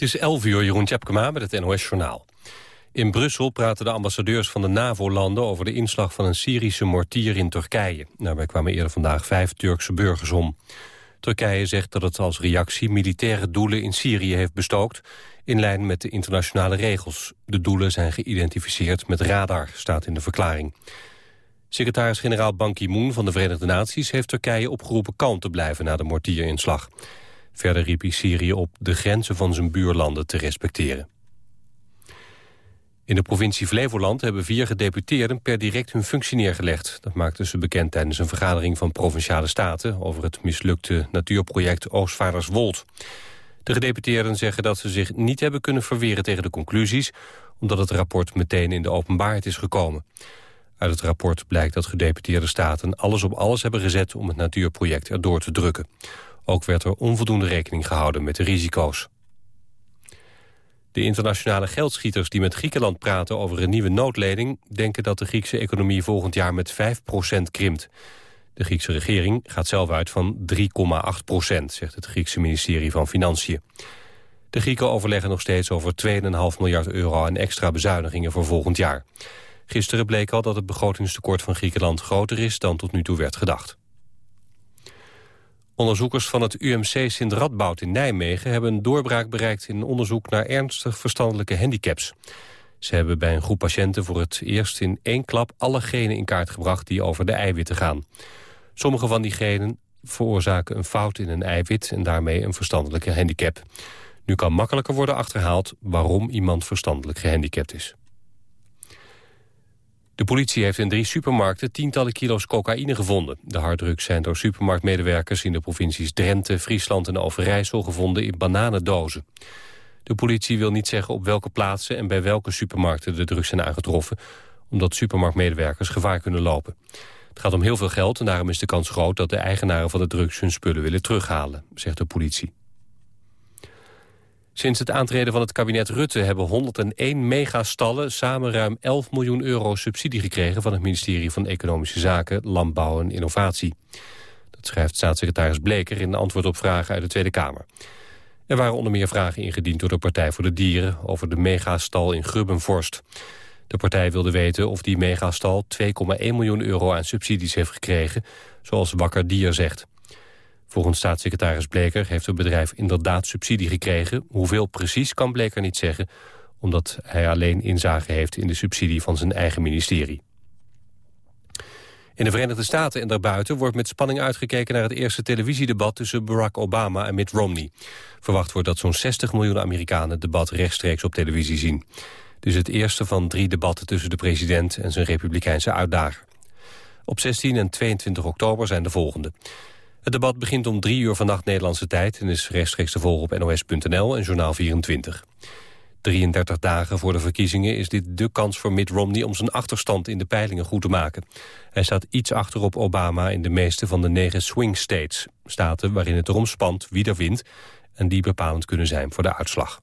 Het is 11 uur, Jeroen Tjepkema met het NOS-journaal. In Brussel praten de ambassadeurs van de NAVO-landen... over de inslag van een Syrische mortier in Turkije. Daarbij kwamen eerder vandaag vijf Turkse burgers om. Turkije zegt dat het als reactie militaire doelen in Syrië heeft bestookt... in lijn met de internationale regels. De doelen zijn geïdentificeerd met radar, staat in de verklaring. Secretaris-generaal Ban Ki-moon van de Verenigde Naties... heeft Turkije opgeroepen kalm te blijven na de mortierinslag. Verder riep hij Syrië op de grenzen van zijn buurlanden te respecteren. In de provincie Flevoland hebben vier gedeputeerden per direct hun functie neergelegd. Dat maakten ze bekend tijdens een vergadering van Provinciale Staten... over het mislukte natuurproject Oostvaarderswold. De gedeputeerden zeggen dat ze zich niet hebben kunnen verweren tegen de conclusies... omdat het rapport meteen in de openbaarheid is gekomen. Uit het rapport blijkt dat gedeputeerde staten alles op alles hebben gezet... om het natuurproject erdoor te drukken. Ook werd er onvoldoende rekening gehouden met de risico's. De internationale geldschieters die met Griekenland praten over een nieuwe noodleding... denken dat de Griekse economie volgend jaar met 5% krimpt. De Griekse regering gaat zelf uit van 3,8% zegt het Griekse ministerie van Financiën. De Grieken overleggen nog steeds over 2,5 miljard euro aan extra bezuinigingen voor volgend jaar. Gisteren bleek al dat het begrotingstekort van Griekenland groter is dan tot nu toe werd gedacht. Onderzoekers van het UMC Sint-Radboud in Nijmegen... hebben een doorbraak bereikt in een onderzoek naar ernstig verstandelijke handicaps. Ze hebben bij een groep patiënten voor het eerst in één klap... alle genen in kaart gebracht die over de eiwitten gaan. Sommige van die genen veroorzaken een fout in een eiwit... en daarmee een verstandelijke handicap. Nu kan makkelijker worden achterhaald waarom iemand verstandelijk gehandicapt is. De politie heeft in drie supermarkten tientallen kilo's cocaïne gevonden. De harddrugs zijn door supermarktmedewerkers in de provincies Drenthe, Friesland en Overijssel gevonden in bananendozen. De politie wil niet zeggen op welke plaatsen en bij welke supermarkten de drugs zijn aangetroffen, omdat supermarktmedewerkers gevaar kunnen lopen. Het gaat om heel veel geld en daarom is de kans groot dat de eigenaren van de drugs hun spullen willen terughalen, zegt de politie. Sinds het aantreden van het kabinet Rutte hebben 101 megastallen samen ruim 11 miljoen euro subsidie gekregen van het ministerie van Economische Zaken, Landbouw en Innovatie. Dat schrijft staatssecretaris Bleker in antwoord op vragen uit de Tweede Kamer. Er waren onder meer vragen ingediend door de Partij voor de Dieren over de megastal in Grubbenvorst. De partij wilde weten of die megastal 2,1 miljoen euro aan subsidies heeft gekregen, zoals Wakker Dier zegt. Volgens staatssecretaris Bleker heeft het bedrijf inderdaad subsidie gekregen. Hoeveel precies kan Bleker niet zeggen, omdat hij alleen inzage heeft in de subsidie van zijn eigen ministerie. In de Verenigde Staten en daarbuiten wordt met spanning uitgekeken naar het eerste televisiedebat tussen Barack Obama en Mitt Romney. Verwacht wordt dat zo'n 60 miljoen Amerikanen het debat rechtstreeks op televisie zien. Dus het eerste van drie debatten tussen de president en zijn republikeinse uitdager. Op 16 en 22 oktober zijn de volgende. Het debat begint om drie uur vannacht Nederlandse tijd... en is rechtstreeks te volgen op nos.nl en Journaal 24. 33 dagen voor de verkiezingen is dit de kans voor Mitt Romney... om zijn achterstand in de peilingen goed te maken. Hij staat iets achter op Obama in de meeste van de negen swing states. Staten waarin het erom spant wie er wint... en die bepalend kunnen zijn voor de uitslag.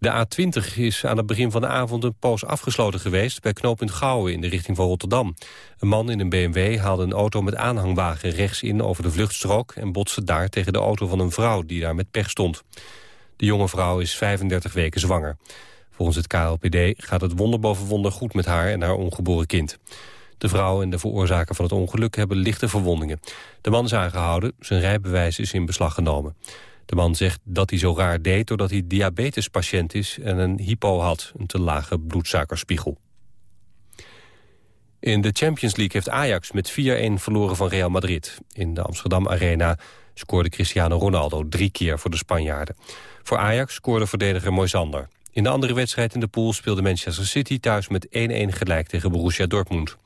De A20 is aan het begin van de avond een poos afgesloten geweest... bij knooppunt Gouwen in de richting van Rotterdam. Een man in een BMW haalde een auto met aanhangwagen rechts in over de vluchtstrook... en botste daar tegen de auto van een vrouw die daar met pech stond. De jonge vrouw is 35 weken zwanger. Volgens het KLPD gaat het wonder boven wonder goed met haar en haar ongeboren kind. De vrouw en de veroorzaker van het ongeluk hebben lichte verwondingen. De man is aangehouden, zijn rijbewijs is in beslag genomen. De man zegt dat hij zo raar deed doordat hij diabetespatiënt is... en een hypo had, een te lage bloedsuikerspiegel. In de Champions League heeft Ajax met 4-1 verloren van Real Madrid. In de Amsterdam Arena scoorde Cristiano Ronaldo drie keer voor de Spanjaarden. Voor Ajax scoorde verdediger Moisander. In de andere wedstrijd in de pool speelde Manchester City thuis met 1-1 gelijk tegen Borussia Dortmund.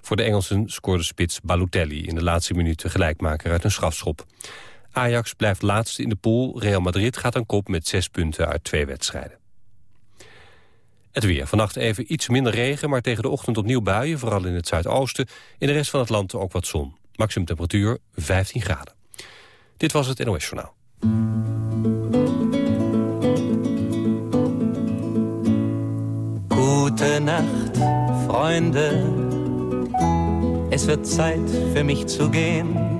Voor de Engelsen scoorde spits Balotelli in de laatste minuut gelijkmaker uit een strafschop. Ajax blijft laatste in de pool. Real Madrid gaat aan kop met zes punten uit twee wedstrijden. Het weer. Vannacht even iets minder regen, maar tegen de ochtend opnieuw buien, vooral in het zuidoosten. In de rest van het land ook wat zon. Maximum temperatuur 15 graden. Dit was het NOS Journaal. Gute Nacht, Freunde. Es wird Zeit für mich zu gehen.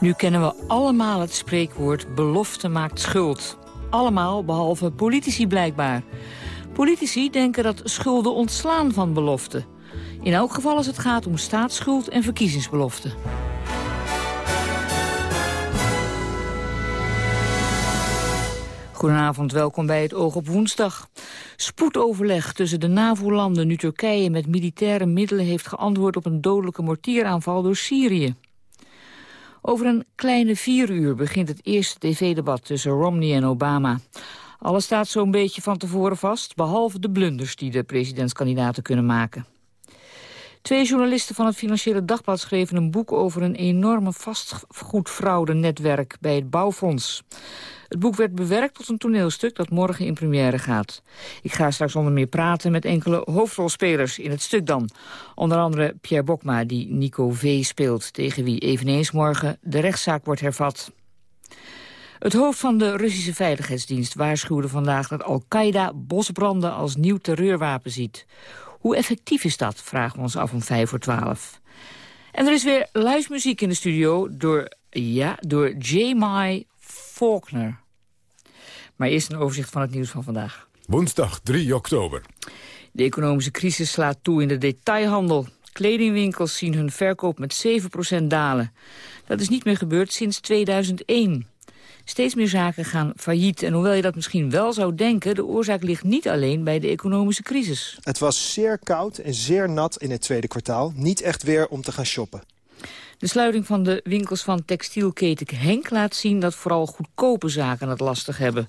Nu kennen we allemaal het spreekwoord belofte maakt schuld. Allemaal behalve politici blijkbaar. Politici denken dat schulden ontslaan van beloften. In elk geval als het gaat om staatsschuld en verkiezingsbeloften. Goedenavond, welkom bij het Oog op Woensdag. Spoedoverleg tussen de NAVO-landen nu Turkije met militaire middelen heeft geantwoord op een dodelijke mortieraanval door Syrië. Over een kleine vier uur begint het eerste tv-debat tussen Romney en Obama. Alles staat zo'n beetje van tevoren vast, behalve de blunders die de presidentskandidaten kunnen maken. Twee journalisten van het Financiële Dagblad schreven een boek over een enorme vastgoedfraude-netwerk bij het Bouwfonds. Het boek werd bewerkt tot een toneelstuk dat morgen in première gaat. Ik ga straks onder meer praten met enkele hoofdrolspelers in het stuk dan. Onder andere Pierre Bokma, die Nico V. speelt... tegen wie eveneens morgen de rechtszaak wordt hervat. Het hoofd van de Russische Veiligheidsdienst waarschuwde vandaag dat Al-Qaeda bosbranden als nieuw terreurwapen ziet. Hoe effectief is dat, vragen we ons af om vijf voor twaalf. En er is weer live muziek in de studio door, ja, door J. Mai Faulkner. Maar eerst een overzicht van het nieuws van vandaag. Woensdag 3 oktober. De economische crisis slaat toe in de detailhandel. Kledingwinkels zien hun verkoop met 7% dalen. Dat is niet meer gebeurd sinds 2001. Steeds meer zaken gaan failliet. En hoewel je dat misschien wel zou denken... de oorzaak ligt niet alleen bij de economische crisis. Het was zeer koud en zeer nat in het tweede kwartaal. Niet echt weer om te gaan shoppen. De sluiting van de winkels van textielketen Henk laat zien... dat vooral goedkope zaken het lastig hebben.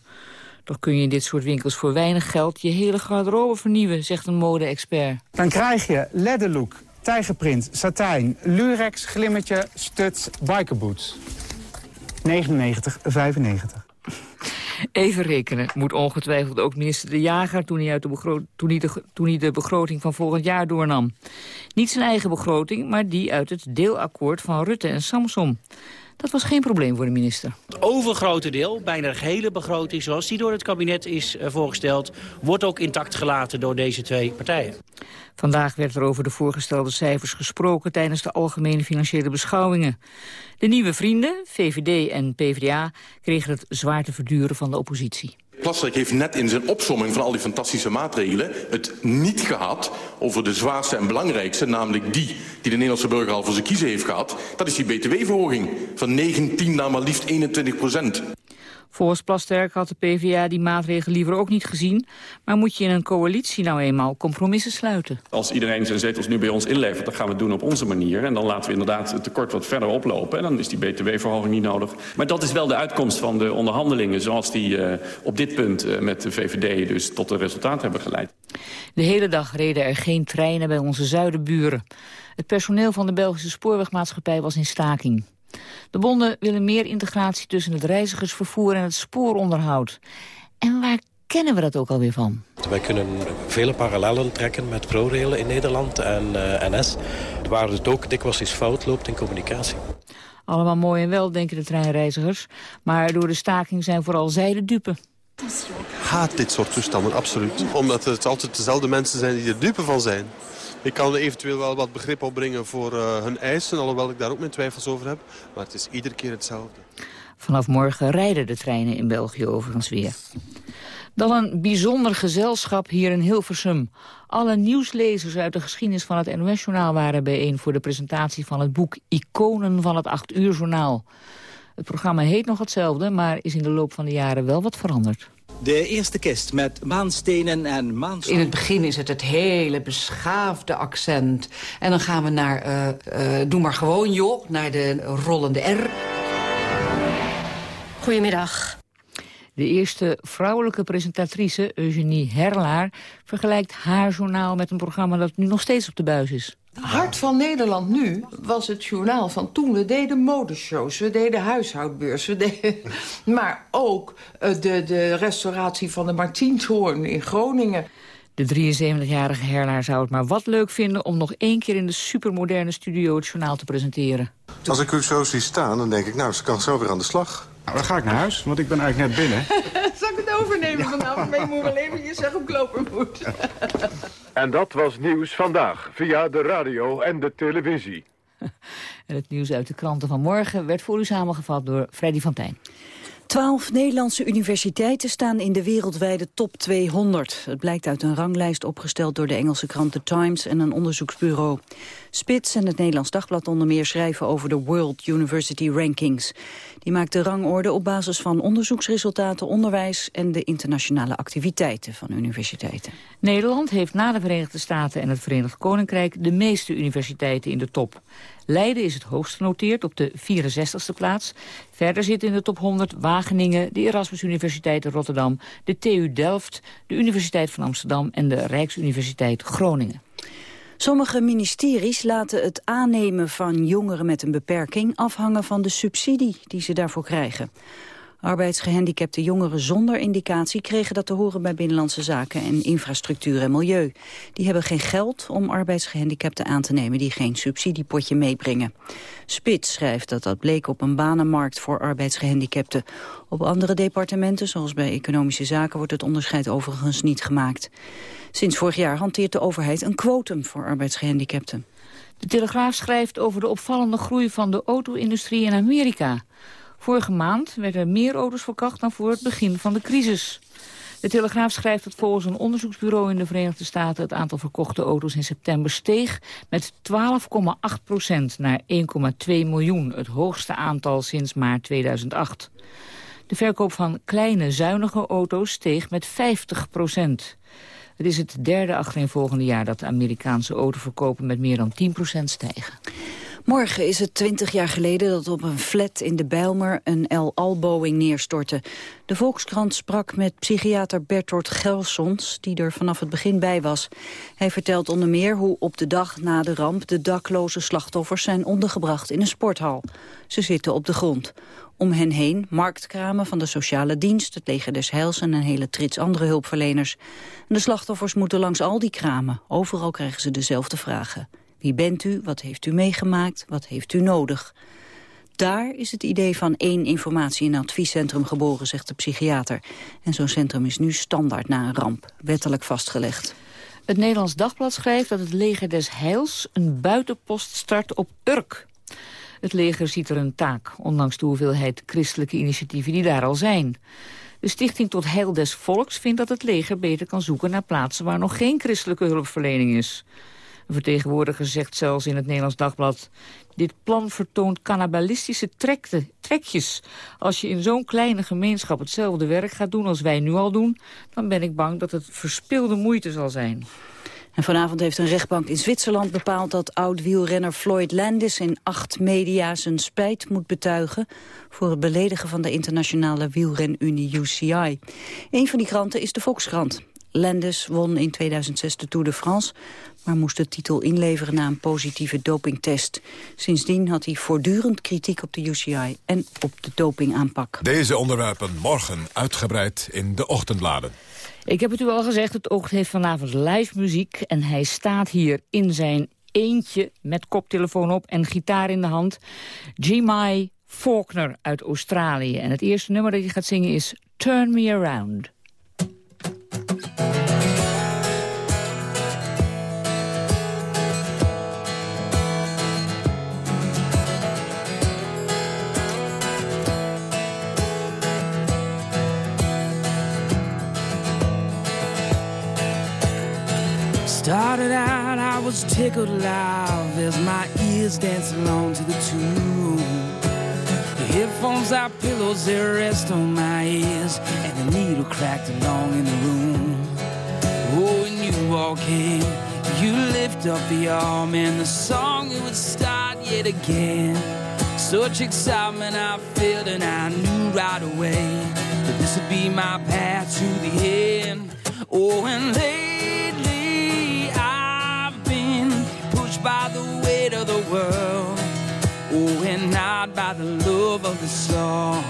Toch kun je in dit soort winkels voor weinig geld... je hele garderobe vernieuwen, zegt een mode-expert. Dan krijg je ledderlook, tijgerprint, satijn, lurex, glimmetje, studs, bikerboots. 99,95. Even rekenen moet ongetwijfeld ook minister De Jager... Toen hij, uit de toen, de, toen de begroting van volgend jaar doornam. Niet zijn eigen begroting, maar die uit het deelakkoord van Rutte en Samson. Dat was geen probleem voor de minister. Het overgrote deel, bijna de gehele begroting zoals die door het kabinet is eh, voorgesteld... wordt ook intact gelaten door deze twee partijen. Vandaag werd er over de voorgestelde cijfers gesproken tijdens de algemene financiële beschouwingen. De nieuwe vrienden, VVD en PvdA, kregen het zwaar te verduren van de oppositie. Plasterk heeft net in zijn opsomming van al die fantastische maatregelen... het niet gehad over de zwaarste en belangrijkste... namelijk die die de Nederlandse burger al voor zijn kiezen heeft gehad. Dat is die btw-verhoging van 19 naar maar liefst 21 procent. Volgens Plasterk had de PvdA die maatregel liever ook niet gezien. Maar moet je in een coalitie nou eenmaal compromissen sluiten? Als iedereen zijn zetels nu bij ons inlevert, dan gaan we het doen op onze manier. En dan laten we inderdaad het tekort wat verder oplopen. En dan is die btw-verhoging niet nodig. Maar dat is wel de uitkomst van de onderhandelingen... zoals die uh, op dit punt uh, met de VVD dus tot een resultaat hebben geleid. De hele dag reden er geen treinen bij onze zuidenburen. Het personeel van de Belgische spoorwegmaatschappij was in staking. De bonden willen meer integratie tussen het reizigersvervoer en het spooronderhoud. En waar kennen we dat ook alweer van? Wij kunnen vele parallellen trekken met ProRail in Nederland en uh, NS... waar het ook dikwijls eens fout loopt in communicatie. Allemaal mooi en wel, denken de treinreizigers. Maar door de staking zijn vooral zij de dupe. Haat dit soort toestanden, absoluut. Omdat het altijd dezelfde mensen zijn die er dupe van zijn. Ik kan eventueel wel wat begrip opbrengen voor uh, hun eisen, alhoewel ik daar ook mijn twijfels over heb. Maar het is iedere keer hetzelfde. Vanaf morgen rijden de treinen in België overigens weer. Dan een bijzonder gezelschap hier in Hilversum. Alle nieuwslezers uit de geschiedenis van het NOS-journaal waren bijeen... voor de presentatie van het boek Iconen van het 8 uur journaal. Het programma heet nog hetzelfde, maar is in de loop van de jaren wel wat veranderd. De eerste kist met maanstenen en maanstenen. In het begin is het het hele beschaafde accent. En dan gaan we naar, uh, uh, doe maar gewoon joh, naar de rollende R. Goedemiddag. De eerste vrouwelijke presentatrice, Eugenie Herlaar... vergelijkt haar journaal met een programma dat nu nog steeds op de buis is. Hart van Nederland nu was het journaal van toen. We deden modeshows, we deden huishoudbeurs. We deden, maar ook uh, de, de restauratie van de Martienshoorn in Groningen. De 73-jarige Herlaar zou het maar wat leuk vinden... om nog één keer in de supermoderne studio het journaal te presenteren. Als ik u zo zie staan, dan denk ik, nou, ze kan zo weer aan de slag. Nou, dan ga ik naar huis, want ik ben eigenlijk net binnen. Zal ik het overnemen ja. vanavond? Maar je moet wel eventjes zeggen hoe ik lopen moet. en dat was Nieuws Vandaag, via de radio en de televisie. En het nieuws uit de kranten van morgen werd voor u samengevat door Freddy van Tijn. Twaalf Nederlandse universiteiten staan in de wereldwijde top 200. Het blijkt uit een ranglijst opgesteld door de Engelse krant The Times en een onderzoeksbureau. Spits en het Nederlands Dagblad onder meer schrijven over de World University Rankings. Die maakt de rangorde op basis van onderzoeksresultaten, onderwijs en de internationale activiteiten van universiteiten. Nederland heeft na de Verenigde Staten en het Verenigd Koninkrijk de meeste universiteiten in de top. Leiden is het hoogst genoteerd op de 64ste plaats. Verder zitten in de top 100 Wageningen, de Erasmus Universiteit Rotterdam, de TU Delft, de Universiteit van Amsterdam en de Rijksuniversiteit Groningen. Sommige ministeries laten het aannemen van jongeren met een beperking afhangen van de subsidie die ze daarvoor krijgen. Arbeidsgehandicapte jongeren zonder indicatie kregen dat te horen bij Binnenlandse Zaken en Infrastructuur en Milieu. Die hebben geen geld om arbeidsgehandicapten aan te nemen die geen subsidiepotje meebrengen. Spits schrijft dat dat bleek op een banenmarkt voor arbeidsgehandicapten. Op andere departementen, zoals bij Economische Zaken, wordt het onderscheid overigens niet gemaakt. Sinds vorig jaar hanteert de overheid een quotum voor arbeidsgehandicapten. De Telegraaf schrijft over de opvallende groei van de auto-industrie in Amerika. Vorige maand werden er meer auto's verkocht dan voor het begin van de crisis. De Telegraaf schrijft dat volgens een onderzoeksbureau in de Verenigde Staten... het aantal verkochte auto's in september steeg met 12,8 procent naar 1,2 miljoen. Het hoogste aantal sinds maart 2008. De verkoop van kleine, zuinige auto's steeg met 50 procent. Het is het derde volgende jaar dat de Amerikaanse autoverkopen met meer dan 10 procent stijgen. Morgen is het twintig jaar geleden dat op een flat in de Bijlmer een El Al-Boeing neerstortte. De Volkskrant sprak met psychiater Bertolt Gelsons, die er vanaf het begin bij was. Hij vertelt onder meer hoe op de dag na de ramp de dakloze slachtoffers zijn ondergebracht in een sporthal. Ze zitten op de grond. Om hen heen marktkramen van de sociale dienst, het leger des Heils en een hele trits andere hulpverleners. de slachtoffers moeten langs al die kramen. Overal krijgen ze dezelfde vragen. Wie bent u? Wat heeft u meegemaakt? Wat heeft u nodig? Daar is het idee van één informatie- en adviescentrum geboren, zegt de psychiater. En zo'n centrum is nu standaard na een ramp, wettelijk vastgelegd. Het Nederlands Dagblad schrijft dat het leger des Heils een buitenpost start op Urk. Het leger ziet er een taak, ondanks de hoeveelheid christelijke initiatieven die daar al zijn. De Stichting tot Heil des Volks vindt dat het leger beter kan zoeken naar plaatsen waar nog geen christelijke hulpverlening is. Een vertegenwoordiger zegt zelfs in het Nederlands Dagblad... dit plan vertoont cannibalistische trekjes. Als je in zo'n kleine gemeenschap hetzelfde werk gaat doen als wij nu al doen... dan ben ik bang dat het verspilde moeite zal zijn. En vanavond heeft een rechtbank in Zwitserland bepaald dat oud-wielrenner Floyd Landis in acht media zijn spijt moet betuigen voor het beledigen van de internationale wielrenunie UCI. Een van die kranten is de Volkskrant. Landis won in 2006 de Tour de France, maar moest de titel inleveren na een positieve dopingtest. Sindsdien had hij voortdurend kritiek op de UCI en op de dopingaanpak. Deze onderwerpen morgen uitgebreid in de ochtendbladen. Ik heb het u al gezegd, het oog heeft vanavond live muziek... en hij staat hier in zijn eentje met koptelefoon op en gitaar in de hand. Jimmy Faulkner uit Australië. En het eerste nummer dat hij gaat zingen is Turn Me Around. Started out, I was tickled alive as my ears danced along to the tune. The headphones are pillows, they rest on my ears, and the needle cracked along in the room. Oh, when you walk in, you lift up the arm, and the song it would start yet again. Such excitement I felt, and I knew right away that this would be my path to the end. Oh, and late by the weight of the world. Oh, and not by the love of the song.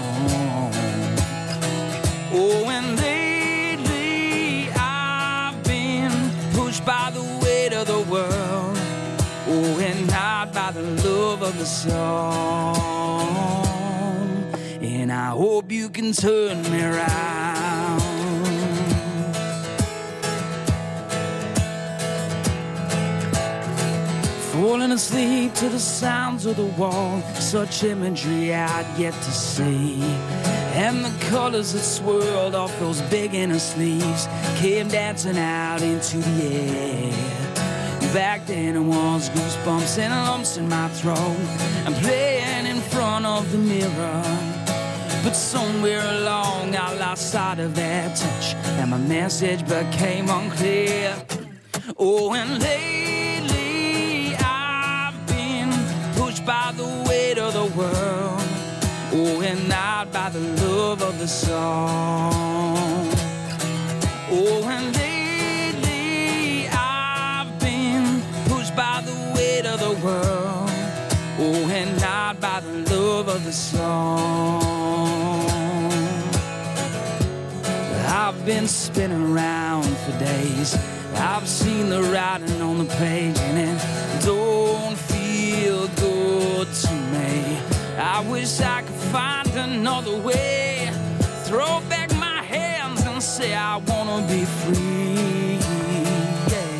Oh, and lately I've been pushed by the weight of the world. Oh, and not by the love of the song. And I hope you can turn me around. Falling asleep to the sounds of the wall, such imagery I'd yet to see. And the colors that swirled off those big inner sleeves came dancing out into the air. Back then it was goosebumps and lumps in my throat, and playing in front of the mirror. But somewhere along I lost sight of that touch, and my message became unclear. Oh, and lately by the weight of the world. Oh, and not by the love of the song. Oh, and lately I've been pushed by the weight of the world. Oh, and not by the love of the song. I've been spinning around for days. I've seen the writing on the page, and it don't I wish I could find another way. Throw back my hands and say I wanna be free. Yeah.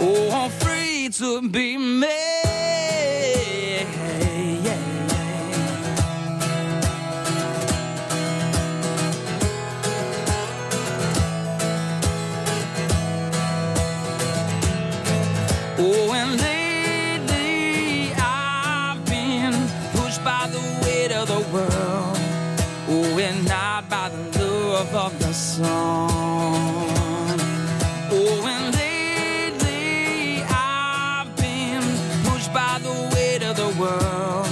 Oh, I'm free to be me. Yeah. Oh, of the song. Oh, and lately I've been pushed by the weight of the world.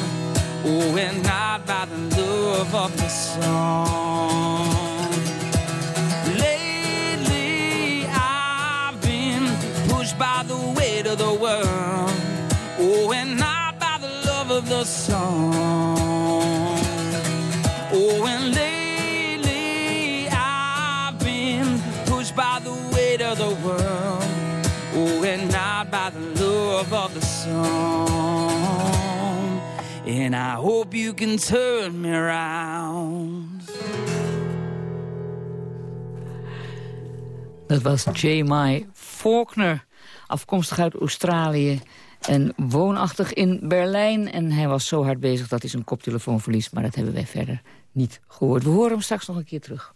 Oh, and not by the love of the song. Love of the song. And I hope you can turn me around. Dat was J.M. Faulkner, afkomstig uit Australië en woonachtig in Berlijn. En hij was zo hard bezig dat hij zijn koptelefoon verliest, maar dat hebben wij verder niet gehoord. We horen hem straks nog een keer terug.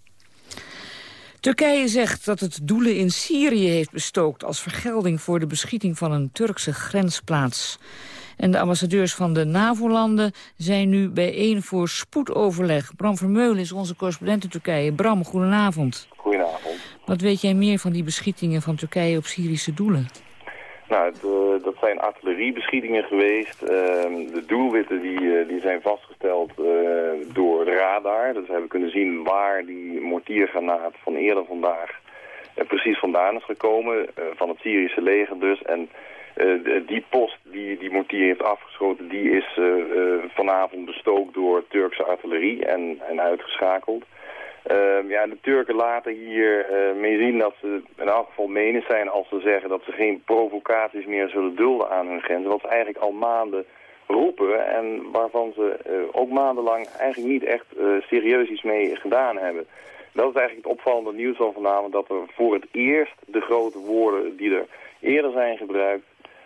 Turkije zegt dat het doelen in Syrië heeft bestookt... als vergelding voor de beschieting van een Turkse grensplaats. En de ambassadeurs van de NAVO-landen zijn nu bijeen voor spoedoverleg. Bram Vermeulen is onze correspondent in Turkije. Bram, goedenavond. Goedenavond. Wat weet jij meer van die beschietingen van Turkije op Syrische doelen? Nou, dat zijn artilleriebeschietingen geweest. Ehm, de doelwitten die, eh, die zijn vastgesteld eh, door radar. Dus we hebben kunnen zien waar die mortiergranaat van eerder vandaag eh, precies vandaan is gekomen. eh, van het Syrische leger dus. En die post die die mortier heeft afgeschoten, die is vanavond bestookt door Turkse artillerie en, en uitgeschakeld. Ehm, ja, de Turken laten hier mee zien dat ze in elk geval menens zijn als ze zeggen dat ze geen provocaties meer zullen dulden aan hun grenzen. Wat ze eigenlijk al maanden roepen en waarvan ze eh, ook maandenlang eigenlijk niet echt eh, serieus iets mee gedaan hebben. Dat is eigenlijk het opvallende nieuws van vanavond, dat er voor het eerst de grote woorden die er eerder zijn gebruikt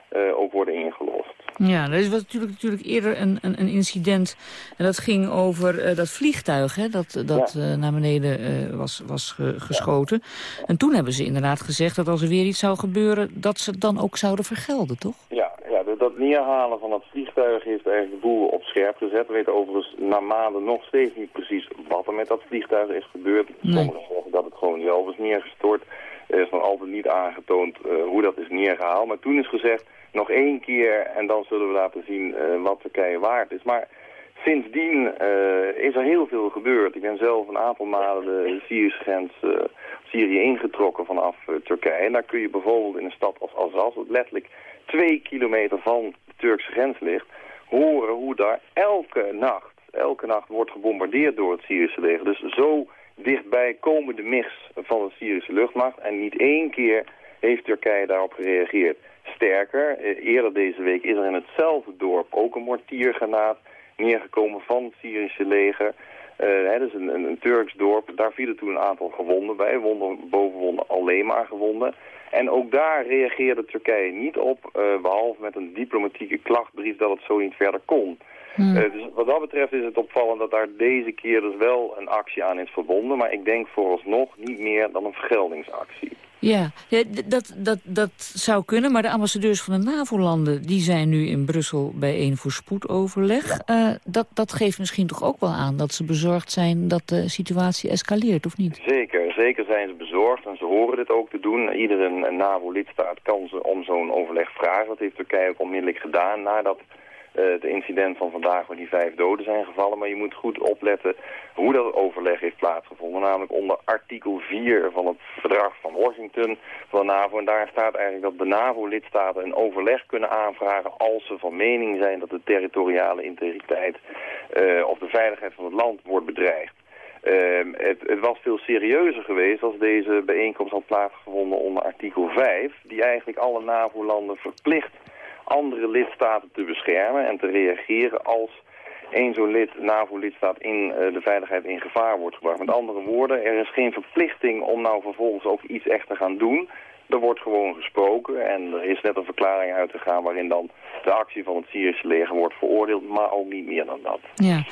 eh, ook worden ingelost. Ja, er was natuurlijk, natuurlijk eerder een, een, een incident. En dat ging over dat vliegtuig hè, dat, dat naar beneden was, was ge- geschoten. En toen hebben ze inderdaad gezegd dat als er weer iets zou gebeuren... dat ze het dan ook zouden vergelden, toch? Ja dat- neerhalen van dat vliegtuig heeft eigenlijk de boel op scherp gezet. We weten overigens na maanden nog steeds niet precies wat er met dat vliegtuig is gebeurd. Sommigen zeggen dat het gewoon zelf is neergestort. Er is nog altijd niet aangetoond eh, hoe dat is neergehaald. Maar toen is gezegd, nog één keer en dan zullen we laten zien eh, wat Turkije waard is. Maar Sindsdien uh, is er heel veel gebeurd. Ik ben zelf een aantal maanden de Syrische grens uh, Syrië ingetrokken vanaf uh, Turkije. En daar kun je bijvoorbeeld in een stad als Azaz, dat letterlijk twee kilometer van de Turkse grens ligt, horen hoe daar elke nacht, elke nacht wordt gebombardeerd door het Syrische leger. Dus zo dichtbij komen de mix van de Syrische luchtmacht. En niet één keer heeft Turkije daarop gereageerd. Sterker, eerder deze week is er in hetzelfde dorp ook een mortiergranaat neergekomen van het Syrische leger. Uh, hè, dus een, een, een, Turks dorp, daar vielen toen een aantal gewonden bij. Wonden, bovenwonden alleen maar gewonden. En ook daar reageerde Turkije niet op, uh, behalve met een diplomatieke klachtbrief dat het zo niet verder kon. Hmm. Uh, dus wat dat betreft is het opvallend dat daar deze keer dus wel een actie aan is verbonden. Maar ik denk vooralsnog niet meer dan een vergeldingsactie. Ja, dat, dat, dat zou kunnen, maar de ambassadeurs van de NAVO-landen... die zijn nu in Brussel bijeen voor spoedoverleg. Uh, dat, dat geeft misschien toch ook wel aan dat ze bezorgd zijn... dat de situatie escaleert, of niet? Zeker, zeker zijn ze bezorgd en ze horen dit ook te doen. Iedere NAVO-lidstaat kan ze om zo'n overleg vragen. Dat heeft Turkije ook onmiddellijk gedaan nadat het eh, incident van vandaag waar die vijf doden zijn gevallen. Maar je moet goed opletten hoe dat overleg heeft plaatsgevonden. Namelijk onder artikel 4 van het verdrag van Washington van de NAVO. En daar staat eigenlijk dat de NAVO-lidstaten een overleg kunnen aanvragen als ze van mening zijn dat de territoriale integriteit uh, of de veiligheid van het land wordt bedreigd. Uh, het, het, was veel serieuzer geweest als deze bijeenkomst had plaatsgevonden onder artikel 5... die eigenlijk alle NAVO-landen verplicht andere lidstaten te beschermen en te reageren als één zo'n lid, NAVO-lidstaat in uh, de veiligheid in gevaar wordt gebracht. Met andere woorden, er is geen verplichting om nou vervolgens ook iets echt te gaan doen. Er wordt gewoon gesproken en er is net een verklaring uitgegaan waarin dan de actie van het Syrische leger wordt veroordeeld, maar ook niet meer dan dat. Ja,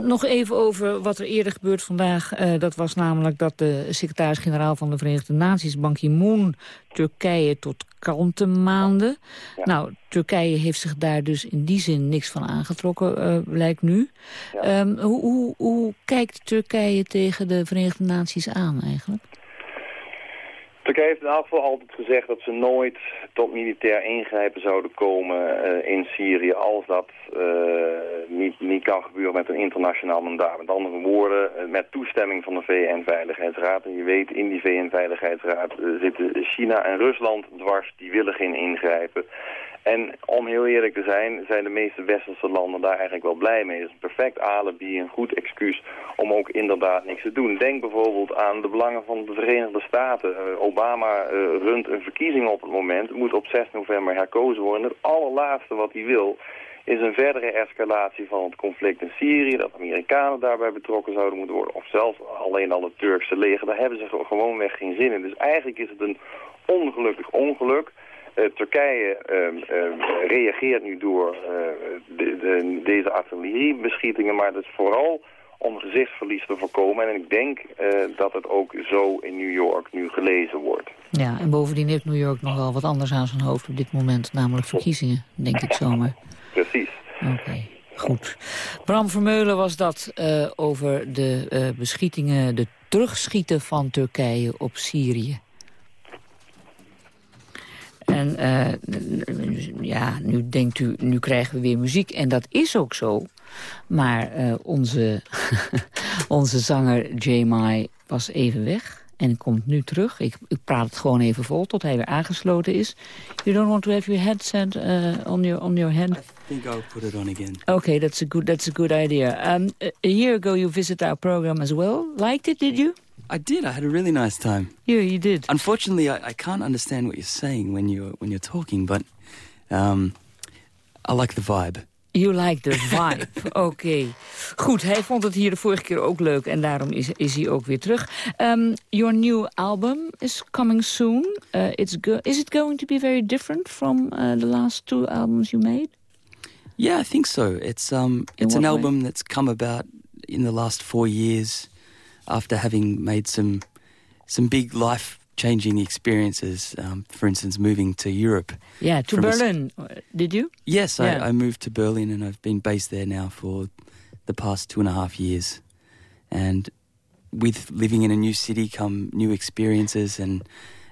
nog even over wat er eerder gebeurt vandaag. Uh, dat was namelijk dat de secretaris-generaal van de Verenigde Naties, Ban Ki-moon, Turkije tot maanden. Ja. Nou, Turkije heeft zich daar dus in die zin niks van aangetrokken, uh, lijkt nu. Ja. Um, hoe, hoe, hoe kijkt Turkije tegen de Verenigde Naties aan eigenlijk? Turkije heeft in elk geval altijd gezegd dat ze nooit tot militair ingrijpen zouden komen uh, in Syrië als dat uh, niet, niet kan gebeuren met een internationaal mandaat. Met andere woorden, uh, met toestemming van de VN-veiligheidsraad. En je weet, in die VN-veiligheidsraad zitten China en Rusland dwars, die willen geen ingrijpen. En om heel eerlijk te zijn, zijn de meeste westerse landen daar eigenlijk wel blij mee. Het is een perfect alibi, een goed excuus om ook inderdaad niks te doen. Denk bijvoorbeeld aan de belangen van de Verenigde Staten. Uh, Obama uh, runt een verkiezing op het moment, moet op 6 november herkozen worden. En het allerlaatste wat hij wil is een verdere escalatie van het conflict in Syrië, dat Amerikanen daarbij betrokken zouden moeten worden, of zelfs alleen al het Turkse leger. Daar hebben ze gewoonweg geen zin in. Dus eigenlijk is het een ongelukkig ongeluk. Uh, Turkije uh, uh, reageert nu door de, de, deze artilleriebeschietingen, maar dat is vooral om gezichtsverlies te voorkomen. En ik denk dat het ook zo in New York nu gelezen wordt. Ja, en bovendien heeft New York nog wel wat anders aan zijn hoofd op dit moment, namelijk verkiezingen, denk ik zomaar. Precies. Oké. Okay. Goed. Bram Vermeulen was dat over de beschietingen, de terugschieten van Turkije op Syrië. En uh, ja, nu denkt u, nu krijgen we weer muziek. En dat is ook zo. Maar uh, onze, onze zanger J. Mai was even weg. En komt nu terug. Ik, ik, praat het gewoon even vol tot hij weer aangesloten is. You don't want to have your headset uh, on your on your hand? I think I'll put it on again. Okay, that's a good that's a good idea. Um, a year ago you visited our program as well. Liked it, did you? I did. I had a really nice time. Yeah, you did. Unfortunately, I, I can't understand what you're saying when you're when you're talking, but um, I like the vibe. You like the vibe. Oké. Okay. Goed, hij vond het hier de vorige keer ook leuk en daarom is, is hij ook weer terug. Um, your new album is coming soon. Uh, it's is it going to be very different from uh, the last two albums you made? Yeah, I think so. It's um, it's an album way? that's come about in the last four years after having made some some big life changing experiences. Um, for instance, moving to Europe. Yeah, to Berlin. Did you? Yes, yeah. I, I, moved to Berlin, and I've been based there now for the past two and a half years. And with living in a new city come new experiences, and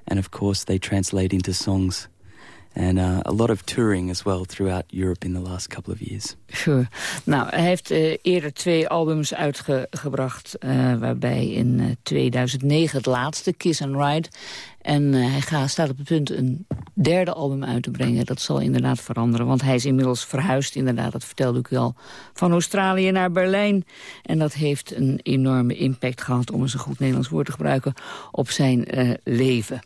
and of course they translate into songs. And uh, a lot of touring as well throughout Europe in the last couple of years. Sure. Nou, hij heeft uh, eerder twee albums uitgebracht... Uh, waarbij in 2009 het laatste, Kiss and Ride... En hij gaat, staat op het punt een derde album uit te brengen. Dat zal inderdaad veranderen, want hij is inmiddels verhuisd... inderdaad, dat vertelde ik u al, van Australië naar Berlijn. En dat heeft een enorme impact gehad, om eens een goed Nederlands woord te gebruiken... op zijn leven.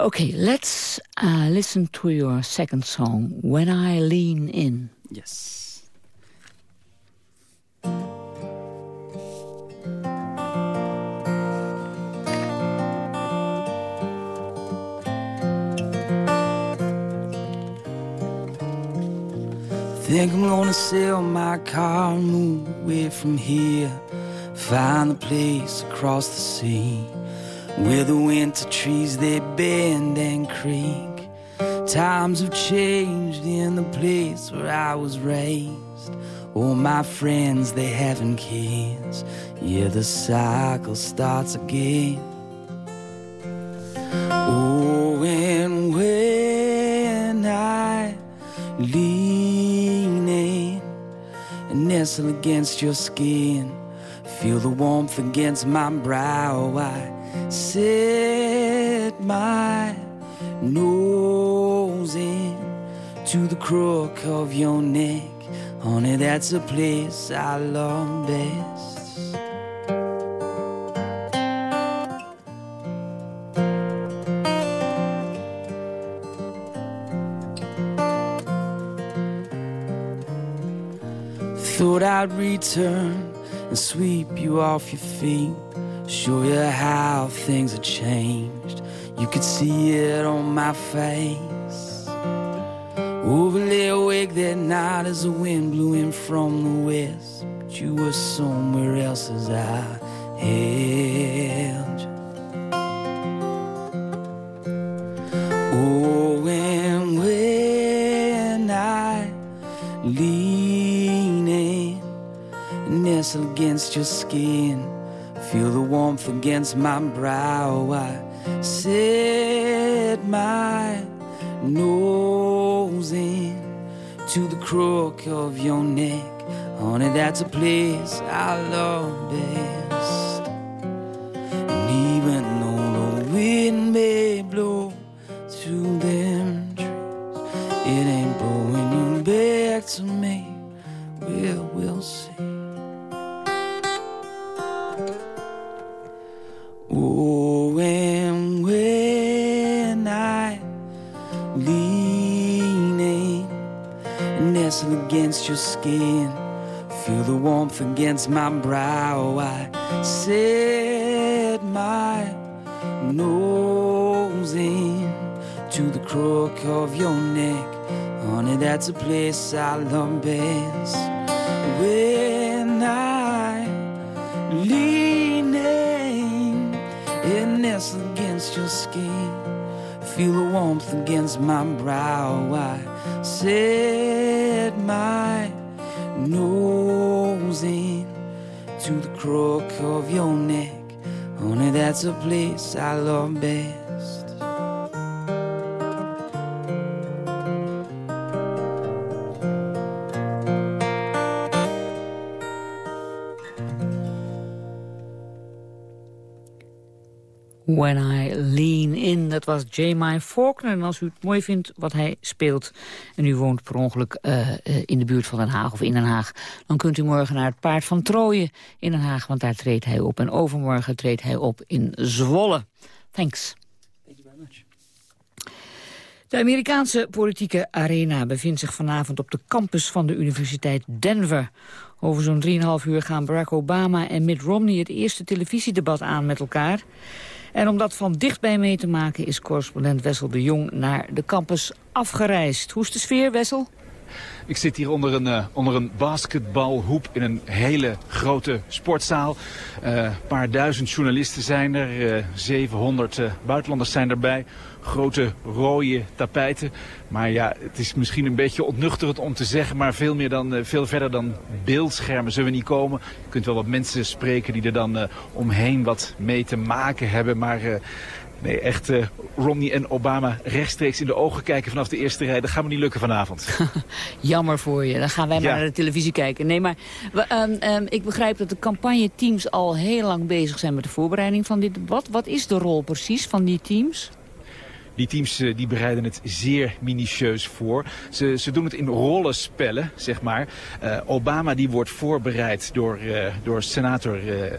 Okay, let's uh, listen to your second song, When I Lean In. Yes. Think I'm gonna sell my car and move away from here. Find a place across the sea where the winter trees they bend and creak. Times have changed in the place where I was raised. All my friends, they having kids. Yeah, the cycle starts again. Oh, and when I lean in and nestle against your skin, feel the warmth against my brow. I set my nose in to the crook of your neck. Honey, that's a place I love best. Thought I'd return and sweep you off your feet Show you how things have changed. You could see it on my face. Overlay awake that night as the wind blew in from the west. But you were somewhere else as I held. Oh, and when I lean in, nestle against your skin. Warmth against my brow. I set my nose in to the crook of your neck. Honey, that's a place I love best. Against my brow. I set my nose in to the crook of your neck. Honey, that's a place I love best. When I lean in and nestle against your skin, feel the warmth against my brow. I set my nose to the crook of your neck. Honey, that's a place I love best. When I dat was J.M. Faulkner. En als u het mooi vindt wat hij speelt... en u woont per ongeluk uh, in de buurt van Den Haag of in Den Haag... dan kunt u morgen naar het Paard van Trooien in Den Haag... want daar treedt hij op. En overmorgen treedt hij op in Zwolle. Thanks. De Amerikaanse politieke arena bevindt zich vanavond op de campus van de Universiteit Denver. Over zo'n 3,5 uur gaan Barack Obama en Mitt Romney het eerste televisiedebat aan met elkaar. En om dat van dichtbij mee te maken is correspondent Wessel de Jong naar de campus afgereisd. Hoe is de sfeer, Wessel? Ik zit hier onder een, uh, onder een basketbalhoep in een hele grote sportzaal. Een uh, paar duizend journalisten zijn er, uh, 700 buitenlanders zijn erbij. Grote rode tapijten. Maar ja, het is misschien een beetje ontnuchterend om te zeggen... maar veel, meer dan, veel verder dan beeldschermen zullen we niet komen. Je kunt wel wat mensen spreken die er dan omheen wat mee te maken hebben. Maar Nee, echt uh, Romney en Obama rechtstreeks in de ogen kijken vanaf de eerste rij. Dat gaat me niet lukken vanavond. Jammer voor je. Dan gaan wij maar naar de televisie kijken. Nee, maar um, um, ik begrijp dat de campagneteams al heel lang bezig zijn met de voorbereiding van dit debat. Wat is de rol precies van die teams? Die teams die bereiden het zeer minutieus voor. Ze, ze doen het in rollenspellen, zeg maar. Uh, Obama die wordt voorbereid door, uh, door senator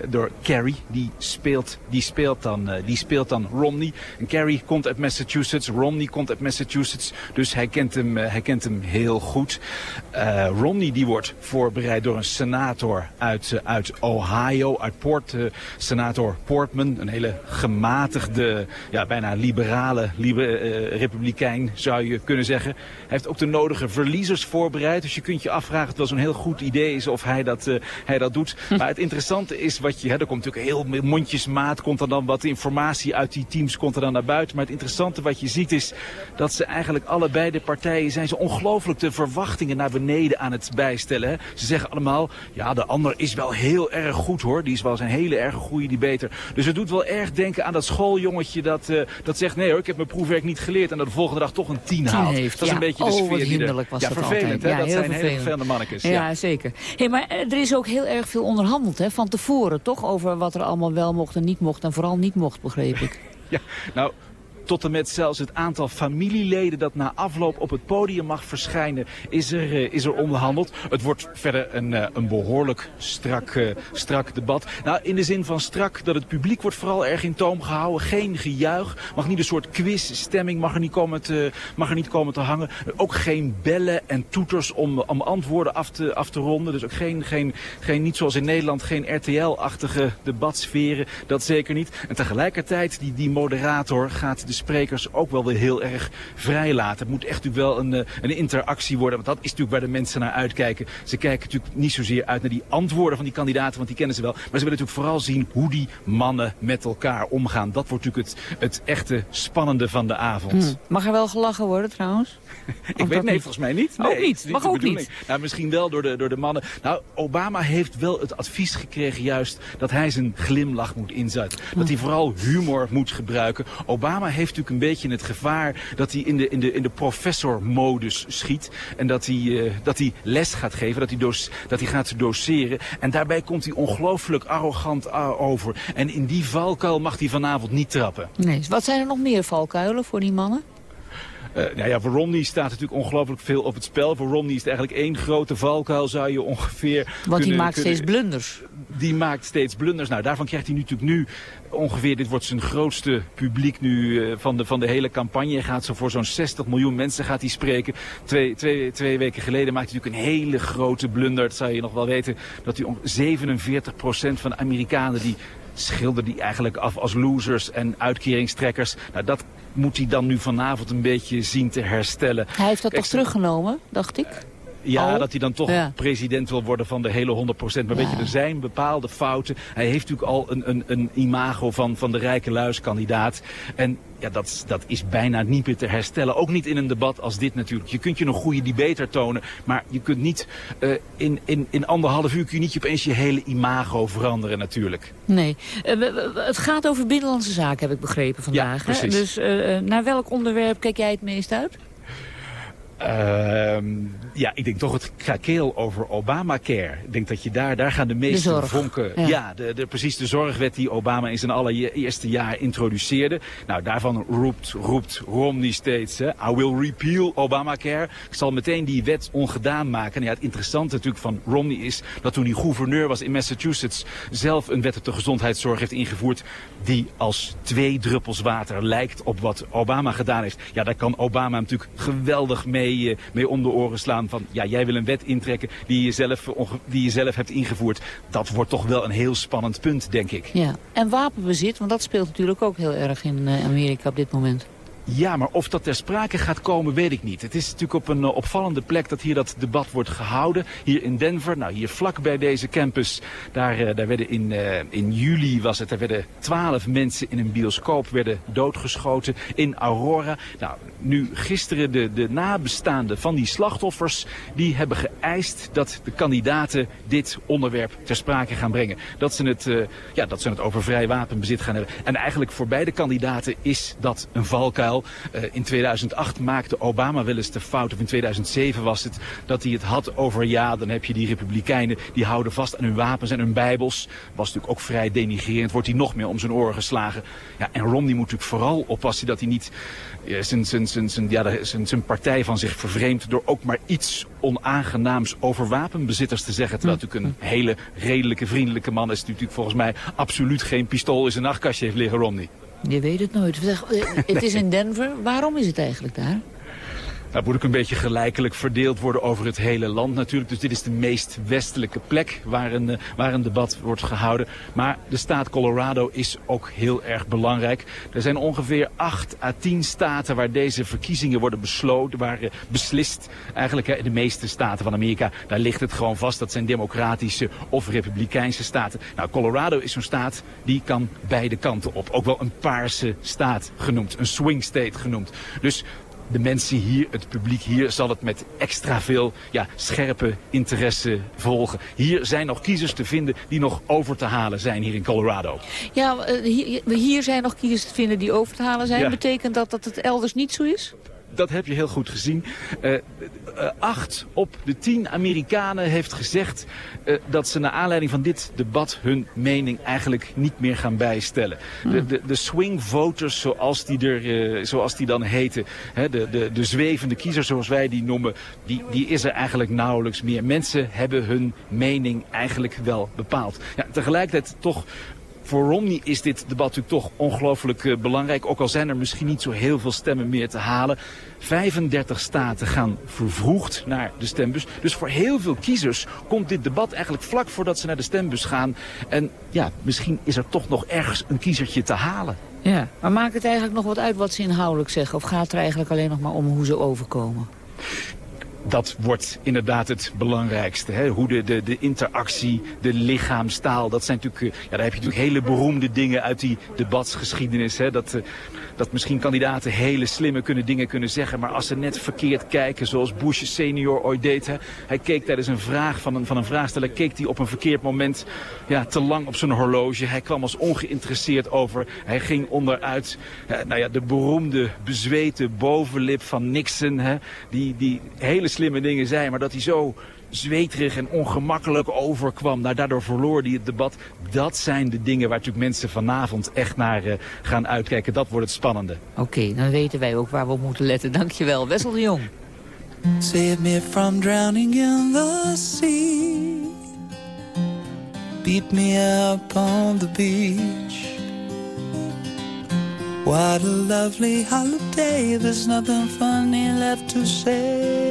door Kerry. Die speelt, die, speelt dan, die speelt dan Romney. En Kerry komt uit Massachusetts. Romney komt uit Massachusetts. Dus hij kent hem, hij kent hem heel goed. Romney die wordt voorbereid door een senator uit, uit Ohio, uit Port. senator Portman, een hele gematigde, ja, bijna liberale uh, republikein, zou je kunnen zeggen. Hij heeft ook de nodige verliezers voorbereid. Dus je kunt je afvragen of het wel zo'n heel goed idee is of hij dat, uh, hij dat doet. Hm. Maar het interessante is wat je... Hè, er komt natuurlijk heel mondjesmaat, komt er dan wat informatie uit die teams komt er dan naar buiten. Maar het interessante wat je ziet is dat ze eigenlijk allebei de partijen zijn ze ongelooflijk de verwachtingen naar beneden aan het bijstellen. Hè. Ze zeggen allemaal, ja de ander is wel heel erg goed hoor. Die is wel zijn hele erg goede die beter. Dus het doet wel erg denken aan dat schooljongetje dat, uh, dat zegt nee hoor, ik heb mijn proefwerk niet geleerd en dat de volgende dag toch een tien, tien haalt. Heeft. Dat is ja. een beetje de oh, sfeer. Wat hinderlijk was ja, dat vervelend, altijd. hè? Ja, dat heel zijn vervelend. hele vervelende mannetjes. Ja, Ja. zeker. Hey, maar er is ook heel erg veel onderhandeld hè, van tevoren, toch? Over wat er allemaal wel mocht en niet mocht en vooral niet mocht, begreep ik. Ja, nou, tot en met zelfs het aantal familieleden dat na afloop op het podium mag verschijnen, is er, uh, is er onderhandeld. Het wordt verder een, uh, een behoorlijk strak, uh, strak debat. Nou, in de zin van strak dat het publiek wordt vooral erg in toom gehouden. Geen gejuich. Mag niet een soort quizstemming mag er niet komen te, mag er niet komen te hangen. Ook geen bellen en toeters om, om antwoorden af te, af te ronden. Dus ook geen, geen, geen, niet zoals in Nederland, geen RTL-achtige debatsferen. Dat zeker niet. En tegelijkertijd, die, die moderator gaat de sprekers ook wel weer heel erg vrij laten. Het moet echt natuurlijk wel een, uh, een interactie worden. Want dat is natuurlijk waar de mensen naar uitkijken. Ze kijken natuurlijk niet zozeer uit naar die antwoorden van die kandidaten. Want die kennen ze wel. Maar ze willen natuurlijk vooral zien hoe die mannen met elkaar omgaan. Dat wordt natuurlijk het, het echte spannende van de avond. Hm. Mag er wel gelachen worden trouwens? Ik weet, nee, volgens mij niet. Nee, ook niet. Mag ook niet. Nou, misschien wel door de, door de mannen. Nou, Obama heeft wel het advies gekregen juist dat hij zijn glimlach moet inzetten. Dat hij vooral humor moet gebruiken. Obama heeft natuurlijk een beetje het gevaar dat hij in de, in de, in de professormodus schiet. En dat hij, uh, dat hij les gaat geven, dat hij, dos, dat hij gaat doseren. En daarbij komt hij ongelooflijk arrogant uh, over. En in die valkuil mag hij vanavond niet trappen. Nee, wat zijn er nog meer valkuilen voor die mannen? Uh, nou ja, voor Romney staat natuurlijk ongelooflijk veel op het spel. Voor Romney is het eigenlijk één grote valkuil, zou je ongeveer Want kunnen, die maakt kunnen, steeds blunders. Die maakt steeds blunders. Nou, daarvan krijgt hij nu natuurlijk nu ongeveer, dit wordt zijn grootste publiek nu uh, van, de, van de hele campagne. Hij gaat zo voor zo'n 60 miljoen mensen gaat hij spreken. Twee, twee, twee weken geleden maakte hij natuurlijk een hele grote blunder. Dat zou je nog wel weten. Dat hij om 47% van de Amerikanen die schilderde die eigenlijk af als losers en uitkeringstrekkers. Nou, dat moet hij dan nu vanavond een beetje zien te herstellen. Hij heeft dat Kijk, toch teruggenomen, dacht ik? Ja, Oh. dat hij dan toch Ja. president wil worden van de hele 100%. Maar weet je, er zijn bepaalde fouten. Hij heeft natuurlijk al een, een, een imago van, van de rijke luiskandidaat. En ja, dat, dat is bijna niet meer te herstellen. Ook niet in een debat als dit natuurlijk. Je kunt je nog goede debater tonen. Maar je kunt niet uh, in, in, in anderhalf uur kun je niet opeens je hele imago veranderen natuurlijk. Nee. Uh, we, het gaat over binnenlandse zaken, heb ik begrepen vandaag. Ja, hè? precies. Dus uh, naar welk onderwerp kijk jij het meest uit? Uh, ja, ik denk toch het krakeel over Obamacare. Ik denk dat je daar, daar gaan de meeste zorg, vonken. ja. Ja, de, de, precies de zorgwet die Obama in zijn allereerste jaar introduceerde. Nou, daarvan roept, roept Romney steeds, hè, I will repeal Obamacare. Ik zal meteen die wet ongedaan maken. En ja, het interessante natuurlijk van Romney is dat toen hij gouverneur was in Massachusetts zelf een wet op de gezondheidszorg heeft ingevoerd die als twee druppels water lijkt op wat Obama gedaan heeft. Ja, daar kan Obama natuurlijk geweldig mee mee, mee om de oren slaan van... ja, jij wil een wet intrekken die je, zelf, die je zelf hebt ingevoerd. Dat wordt toch wel een heel spannend punt, denk ik. Ja, en wapenbezit, want dat speelt natuurlijk ook heel erg in uh, Amerika op dit moment. Ja, maar of dat ter sprake gaat komen, weet ik niet. Het is natuurlijk op een opvallende plek dat hier dat debat wordt gehouden. Hier in Denver, nou hier vlak bij deze campus, daar, daar werden in, in juli was het, daar werden twaalf mensen in een bioscoop werden doodgeschoten in Aurora. Nou, nu gisteren de, de nabestaanden van die slachtoffers, die hebben geëist dat de kandidaten dit onderwerp ter sprake gaan brengen. Dat ze het, ja, dat ze het over vrij wapenbezit gaan hebben. En eigenlijk voor beide kandidaten is dat een valkuil. Uh, in 2008 maakte Obama wel eens de fout, of in 2007 was het, dat hij het had over ja, dan heb je die republikeinen, die houden vast aan hun wapens en hun bijbels. Was natuurlijk ook vrij denigrerend, wordt hij nog meer om zijn oren geslagen. Ja, en Romney moet natuurlijk vooral oppassen dat hij niet zijn, zijn, partij van zich vervreemdt door ook maar iets onaangenaams over wapenbezitters te zeggen. Terwijl natuurlijk een hele redelijke, vriendelijke man is. natuurlijk volgens mij absoluut geen pistool in zijn nachtkastje heeft liggen, Romney. Je weet het nooit. Zeg, het is in Denver. Waarom is het eigenlijk daar? Dat moet ook een beetje gelijkelijk verdeeld worden over het hele land natuurlijk. Dus dit is de meest westelijke plek waar een, eh, waar een debat wordt gehouden. Maar de staat Colorado is ook heel erg belangrijk. Er zijn ongeveer 8 à 10 staten waar deze verkiezingen worden besloten, waar uh, beslist. Eigenlijk de meeste staten van Amerika, daar ligt het gewoon vast. Dat zijn democratische of republikeinse staten. Nou, Colorado is zo'n staat die kan beide kanten op. Ook wel een paarse staat genoemd, een swing state genoemd. Dus de mensen hier, het publiek hier, zal het met extra veel ja, scherpe interesse volgen. Hier zijn nog kiezers te vinden die nog over te halen zijn hier in Colorado. Ja, eh, hier, hier zijn nog kiezers te vinden die over te halen zijn. Betekent dat dat het elders niet zo is? Dat heb je heel goed gezien. Uh, acht op de tien Amerikanen heeft gezegd uh, dat ze naar aanleiding van dit debat hun mening eigenlijk niet meer gaan bijstellen. De, hmm. de, de swing voters, zoals die, er, zoals die dan heten, hè, de, de, de zwevende kiezers zoals wij die noemen, die, die is er eigenlijk nauwelijks meer. Mensen hebben hun mening eigenlijk wel bepaald. Ja, tegelijkertijd toch voor Romney is dit debat natuurlijk toch ongelooflijk uh, belangrijk. Ook al zijn er misschien niet zo heel veel stemmen meer te halen. 35 staten gaan vervroegd naar de stembus. Dus voor heel veel kiezers komt dit debat eigenlijk vlak voordat ze naar de stembus gaan. En ja, misschien is er toch nog ergens een kiezertje te halen. Ja, maar maakt het eigenlijk nog wat uit wat ze inhoudelijk zeggen? Of gaat het er eigenlijk alleen nog maar om hoe ze overkomen? Dat wordt inderdaad het belangrijkste. Hè? Hoe de, de, de interactie, de lichaamstaal, dat zijn natuurlijk, eh, ja, daar heb je natuurlijk hele beroemde dingen uit die debatsgeschiedenis. Hè? Dat, uh, dat misschien kandidaten hele slimme kunnen dingen kunnen zeggen, maar als ze net verkeerd kijken, zoals Bush senior ooit deed. Hij keek tijdens een vraag van een, van een vraagsteller, keek hij op een verkeerd moment ja, te lang op zijn horloge. Hij kwam als ongeïnteresseerd over. Hij ging onderuit. Nou ja, de beroemde bezweten bovenlip van Nixon, hè? Die, die hele slimme dingen zei, maar dat hij zo zweterig en ongemakkelijk overkwam. Nou, daardoor verloor hij het debat. Dat zijn de dingen waar natuurlijk mensen vanavond echt naar uh, gaan uitkijken. Dat wordt het spannende. Oké, okay, dan weten wij ook waar we op moeten letten. Dankjewel, Wessel de Jong. Save me from drowning in the sea. Beat me up on the beach. What a lovely holiday. There's nothing funny left to say.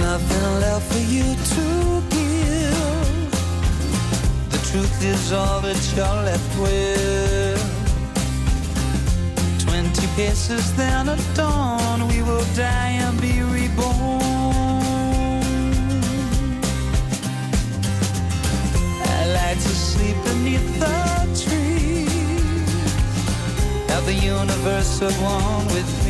nothing left for you to give. The truth is all that you're left with. Twenty paces, then at dawn, we will die and be reborn. I like to sleep beneath the trees. of the universe at one with me.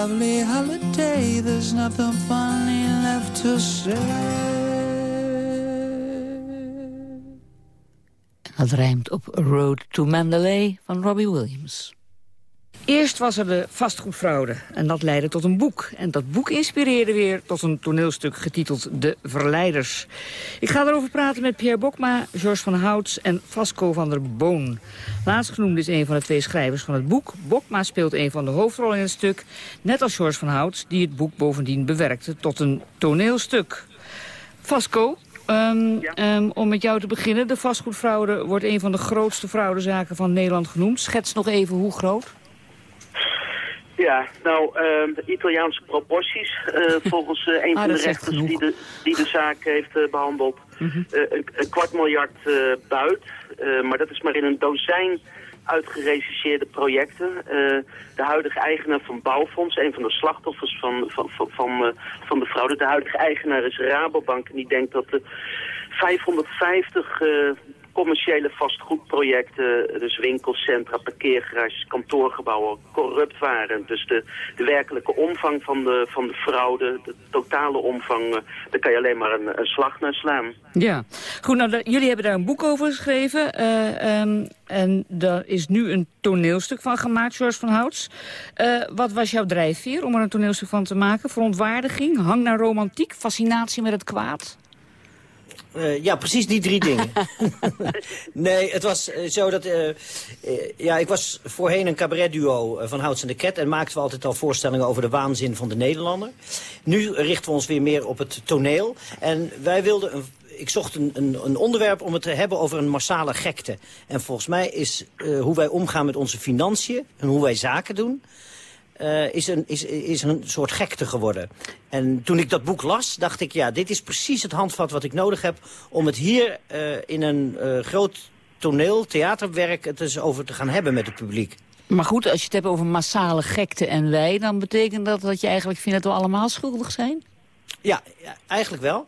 Lovely holiday. There's nothing funny left to say. Dat rijmt op Road to Mandalay van Robbie Williams. Eerst was er de vastgoedfraude en dat leidde tot een boek. En dat boek inspireerde weer tot een toneelstuk getiteld De Verleiders. Ik ga erover praten met Pierre Bokma, George van Houts en Vasco van der Boon. Laatstgenoemde is een van de twee schrijvers van het boek. Bokma speelt een van de hoofdrollen in het stuk. Net als George van Houts, die het boek bovendien bewerkte tot een toneelstuk. Vasco, ehm, ehm, om met jou te beginnen. De vastgoedfraude wordt een van de grootste fraudezaken van Nederland genoemd. Schets nog even hoe groot. Ja, nou, ehm, Italiaanse proporties. eh, volgens eh, een Ah, van de rechters die de, die de zaak heeft eh, behandeld. Eh, een, een kwart miljard buit. Maar dat is maar in een dozijn uitgerecenseerde projecten. De huidige eigenaar van Bouwfonds, een van de slachtoffers van, van, van, van, van de fraude. De huidige eigenaar is Rabobank en die denkt dat de 550 eh, commerciële vastgoedprojecten, dus winkelcentra, parkeergarages, kantoorgebouwen, corrupt waren. Dus de, de werkelijke omvang van de, van de fraude, de totale omvang, eh, daar kan je alleen maar een, slag naar slaan. Ja, goed. Nou, jullie hebben daar een boek over geschreven. eh, ehm, en daar is nu een toneelstuk van gemaakt, George van Houts. Eh, wat was jouw drijfveer om er een toneelstuk van te maken? Verontwaardiging, hang naar romantiek, fascinatie met het kwaad? Eh, ja, precies die drie dingen. nee, het was eh, zo dat... eh, ja, ik was voorheen een cabaretduo van Houts en de Ket... en maakten we altijd al voorstellingen over de waanzin van de Nederlander. Nu richten we ons weer meer op het toneel. En wij wilden... Een, ik zocht een, een, een onderwerp om het te hebben over een massale gekte. En volgens mij is hoe wij omgaan met onze financiën... en hoe wij zaken doen... eh, is, een, is, is een soort gekte geworden. En toen ik dat boek las, dacht ik, ja, dit is precies het handvat wat ik nodig heb... om het hier eh, in een eh, groot toneel, theaterwerk, het eens over te gaan hebben met het publiek. Maar goed, als je het hebt over massale gekte en wij... dan betekent dat dat je eigenlijk vindt dat we allemaal schuldig zijn? Ja, ja eigenlijk wel.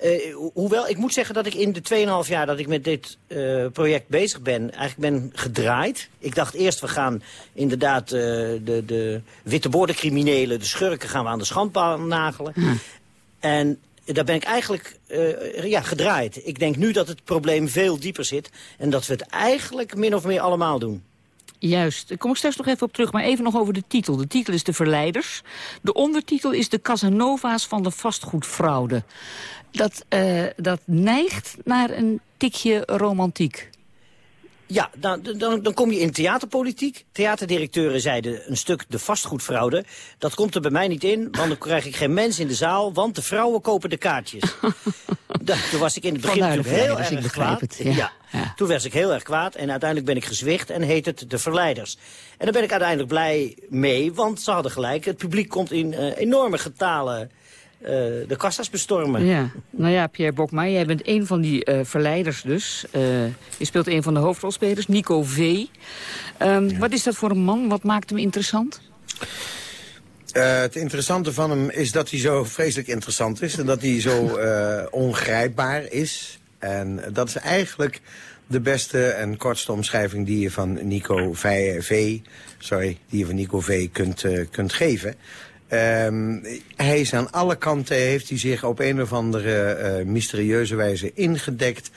Eh, ho- hoewel, ik moet zeggen dat ik in de 2,5 jaar dat ik met dit eh, project bezig ben... eigenlijk ben gedraaid. Ik dacht eerst, we gaan inderdaad eh, de, de witte bordencriminelen... de schurken gaan we aan de schandpaal nagelen. En daar ben ik eigenlijk ja, gedraaid. Ik denk nu dat het probleem veel dieper zit... en dat we het eigenlijk min of meer allemaal doen. Juist, daar kom ik straks nog even op terug, maar even nog over de titel. De titel is De Verleiders. De ondertitel is De Casanova's van de vastgoedfraude. Dat, eh, dat neigt naar een tikje romantiek. Ja, dan, dan, dan kom je in theaterpolitiek. Theaterdirecteuren zeiden een stuk de vastgoedfraude. Dat komt er bij mij niet in, want dan krijg ik geen mens in de zaal... want de vrouwen kopen de kaartjes. Da- toen was ik in het begin natuurlijk heel ik erg kwaad. het, ja. Toen was ik heel erg kwaad en uiteindelijk ben ik gezwicht en heet het de verleiders. En daar ben ik uiteindelijk blij mee, want ze hadden gelijk. Het publiek komt in eh, enorme getalen eh, de kassa's bestormen. Ja, nou ja, Pierre Bokma, jij bent een van die eh, verleiders dus. Eh, je speelt een van de hoofdrolspelers, Nico V. Ehm, Wat is dat voor een man? Wat maakt hem interessant? Eh, het interessante van hem is dat hij zo vreselijk interessant is. En dat hij zo eh, ongrijpbaar is. En dat is eigenlijk de beste en kortste omschrijving die je van Nico V, v sorry, die je van Nico V kunt, kunt geven. Ehm, hij is aan alle kanten, heeft hij zich op een of andere uh, mysterieuze wijze ingedekt.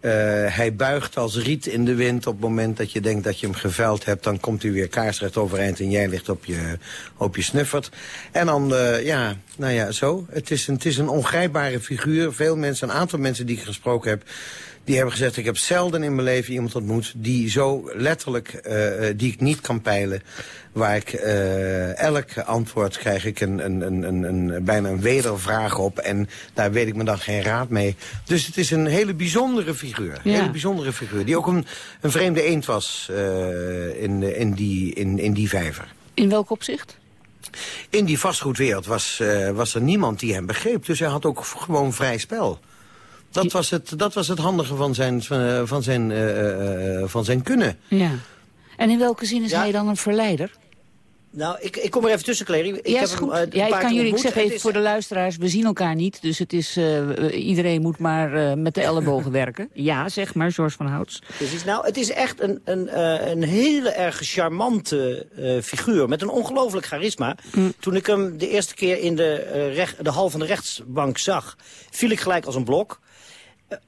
Uh, hij buigt als riet in de wind. Op het moment dat je denkt dat je hem geveld hebt... dan komt hij weer kaarsrecht overeind en jij ligt op je, op je snuffert. En dan, uh, ja, nou ja, zo. Het is, een, het is een ongrijpbare figuur. Veel mensen, een aantal mensen die ik gesproken heb... Die hebben gezegd, ik heb zelden in mijn leven iemand ontmoet... die zo letterlijk, uh, die ik niet kan peilen... waar ik uh, elk antwoord krijg ik een, een, een, een, bijna een wedervraag op... en daar weet ik me dan geen raad mee. Dus het is een hele bijzondere figuur. Een hele bijzondere figuur, die ook een, een vreemde eend was uh, in, in, die, in, in die vijver. In welk opzicht? In die vastgoedwereld was, was er niemand die hem begreep. Dus hij had ook gewoon vrij spel. Dat was het, dat was het handige van zijn, van zijn, uh, uh, van zijn kunnen. Ja. En in welke zin is ja. hij dan een verleider? Nou, ik, ik kom er even tussen, Clary. Ik ja, heb. Hem, uh, ja, ik kan jullie, ik zeg even is... voor de luisteraars, we zien elkaar niet. Dus het is, uh, iedereen moet maar uh, met de ellebogen werken. Ja, zeg maar, George van Houts. Precies. Nou, het is echt een, een, uh, een hele erg charmante figuur. Met een ongelooflijk charisma. Mm. Toen ik hem de eerste keer in de, recht, de hal van de rechtsbank zag, viel ik gelijk als een blok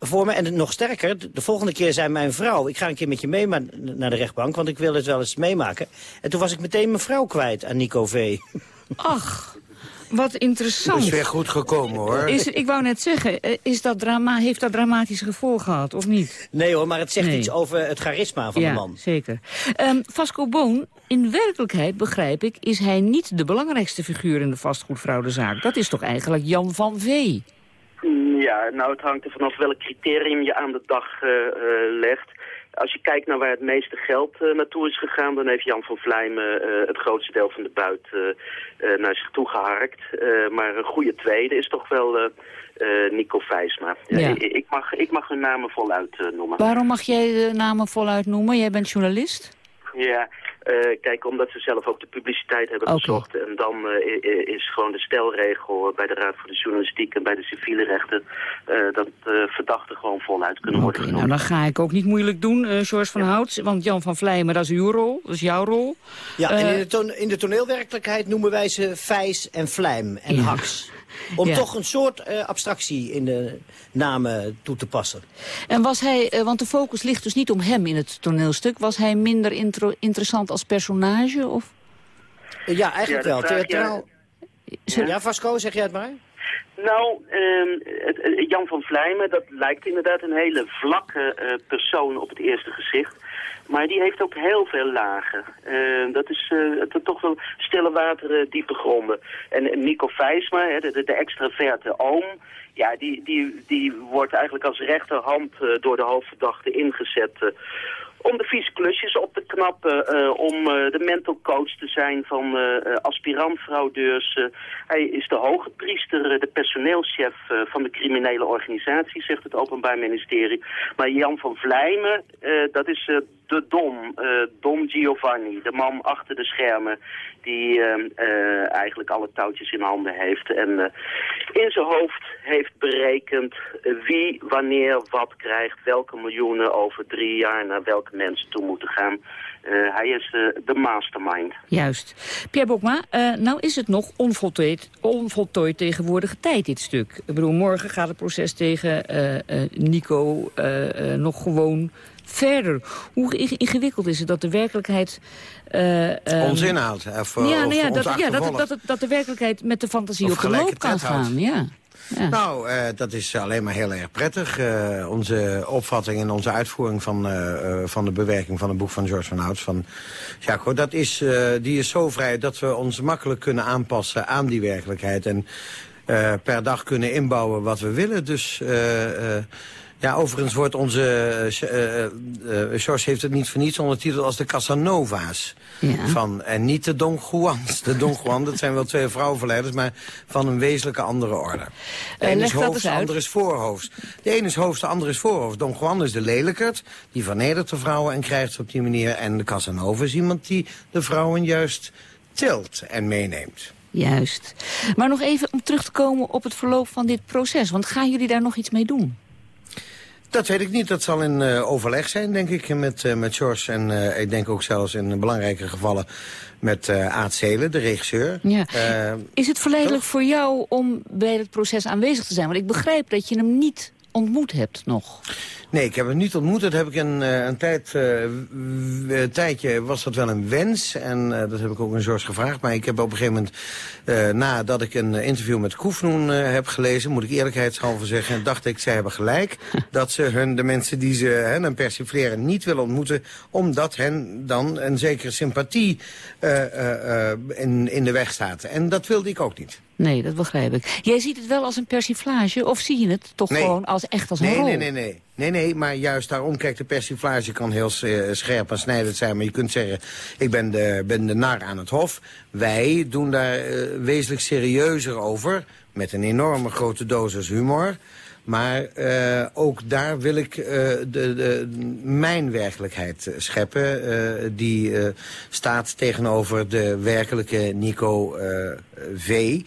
voor me. En nog sterker, de volgende keer zei mijn vrouw... ik ga een keer met je mee naar de rechtbank, want ik wil het wel eens meemaken. En toen was ik meteen mijn vrouw kwijt aan Nico V. Ach, wat interessant. Dat is weer goed gekomen, hoor. Is, ik wou net zeggen, is dat drama, heeft dat dramatische gevolgen gehad, of niet? Nee hoor, maar het zegt nee. iets over het charisma van ja, de man. zeker. Um, Vasco Boon, in werkelijkheid, begrijp ik... is hij niet de belangrijkste figuur in de vastgoedfraudezaak. Dat is toch eigenlijk Jan van Vee? Ja, nou het hangt er vanaf welk criterium je aan de dag uh, uh, legt. Als je kijkt naar waar het meeste geld uh, naartoe is gegaan... dan heeft Jan van Vlijmen het grootste deel van de buit naar zich toe geharkt. maar een goede tweede is toch wel Nico Vijsma. Ja. Ik, ik, mag, ik mag hun namen voluit noemen. Waarom mag jij de namen voluit noemen? Jij bent journalist? Ja, uh, kijk, omdat ze zelf ook de publiciteit hebben okay. gezocht. En dan uh, is gewoon de stelregel bij de Raad voor de Journalistiek en bij de civiele rechten... Uh, dat verdachten gewoon voluit kunnen worden genoemd. Nou, dan ga ik ook niet moeilijk doen, George van ja. Houts. Want Jan van Vlijmen, dat is uw rol, dat is jouw rol. Ja, en in de, in de toneelwerkelijkheid noemen wij ze Vijs en Vlijm en ja. Haks. Om Ja. toch een soort uh, abstractie in de namen toe te passen. En was hij, uh, want de focus ligt dus niet om hem in het toneelstuk... was hij minder interessant als personage? Of? Uh, ja, eigenlijk Ja, wel. Theatraal... Ja, Vasco, zeg jij het maar? Nou, ehm, eh, Jan van Vlijmen, dat lijkt inderdaad een hele vlakke eh, persoon op het eerste gezicht. Maar die heeft ook heel veel lagen. Ehm, dat is eh, toch wel stille wateren, diepe gronden. En, Nico Vijsma, hè, de, de, extraverte oom... Ja, die, die, die wordt eigenlijk als rechterhand eh, door de hoofdverdachte ingezet... om de vieze klusjes op te knappen, eh, om eh, de mental coach te zijn van eh aspirant-fraudeurs. hij is de hoge priester, de personeelschef van de criminele organisatie, zegt het Openbaar Ministerie. Maar Jan van Vlijmen, dat is de Dom, eh, Dom Giovanni, de man achter de schermen die eh, eh, eigenlijk alle touwtjes in handen heeft. En eh, in zijn hoofd heeft berekend wie, wanneer, wat krijgt, welke miljoenen over drie jaar naar welke mensen toe moeten gaan. Hij is de mastermind. Juist. Pierre Bokma, nou is het nog onvoltooid, onvoltooid tegenwoordige tijd, dit stuk. Ik bedoel, morgen gaat het proces tegen Nico nog gewoon verder. Hoe ing- ingewikkeld is het dat de werkelijkheid... eh, ehm, Ons inhoud. Of, ja, of nou ja, dat, ja dat, dat, dat de werkelijkheid met de fantasie Of op de loop kan gaan. Ja. Ja. Nou, eh, dat is alleen maar heel erg prettig. Eh, onze opvatting en onze uitvoering van, eh, eh, van de bewerking van het boek van George van Houts van Jaco, dat is, eh, die is zo vrij dat we ons makkelijk kunnen aanpassen aan die werkelijkheid. En eh, per dag kunnen inbouwen wat we willen. Dus eh, eh, ja, overigens wordt onze... eh, eh, eh, George heeft het niet voor niets ondertiteld als de Casanova's. Ja. Van, en niet de Don Juans. De Don Juan, dat zijn wel twee vrouwenverleiders, maar van een wezenlijke andere orde. De ene is hoofd, de andere is voorhoofd. De ene is hoofd, de andere is voorhoofd. Don Juan is de lelijkert, die vernedert de vrouwen en krijgt ze op die manier. En de Casanova is iemand die de vrouwen juist tilt en meeneemt. Juist. Maar nog even om terug te komen op het verloop van dit proces. Want gaan jullie daar nog iets mee doen? Dat weet ik niet. Dat zal in uh, overleg zijn, denk ik, met, uh, met George. En uh, ik denk ook zelfs in belangrijke gevallen met Aad Zelen, de regisseur. Ja. Is het verleidelijk voor jou om bij het proces aanwezig te zijn? Want ik begrijp dat je hem niet ontmoet hebt nog. Nee, ik heb hem niet ontmoet. Dat heb ik een, eh, een, tijd, een tijdje was dat wel een wens. En uh, dat heb ik ook aan George gevraagd. Maar ik heb op een gegeven moment, uh, nadat ik een interview met Koefnoen heb gelezen... moet ik eerlijkheidshalve zeggen, dacht ik, zij hebben gelijk... dat ze hun, de mensen die ze hen een persifleren niet willen ontmoeten... omdat hen dan een zekere sympathie in, in de weg staat. En dat wilde ik ook niet. Nee, dat begrijp ik. Jij ziet het wel als een persiflage, of zie je het toch gewoon als, echt als een nee, rol? Nee, nee, nee. Nee, nee, maar juist daarom, kijk, de persiflage kan heel uh, scherp en snijdend zijn. Maar je kunt zeggen, ik ben de, ben de nar aan het hof. Wij doen daar uh, wezenlijk serieuzer over, met een enorme grote dosis humor. Maar uh, ook daar wil ik de, de, mijn werkelijkheid scheppen. Die staat tegenover de werkelijke Nico V.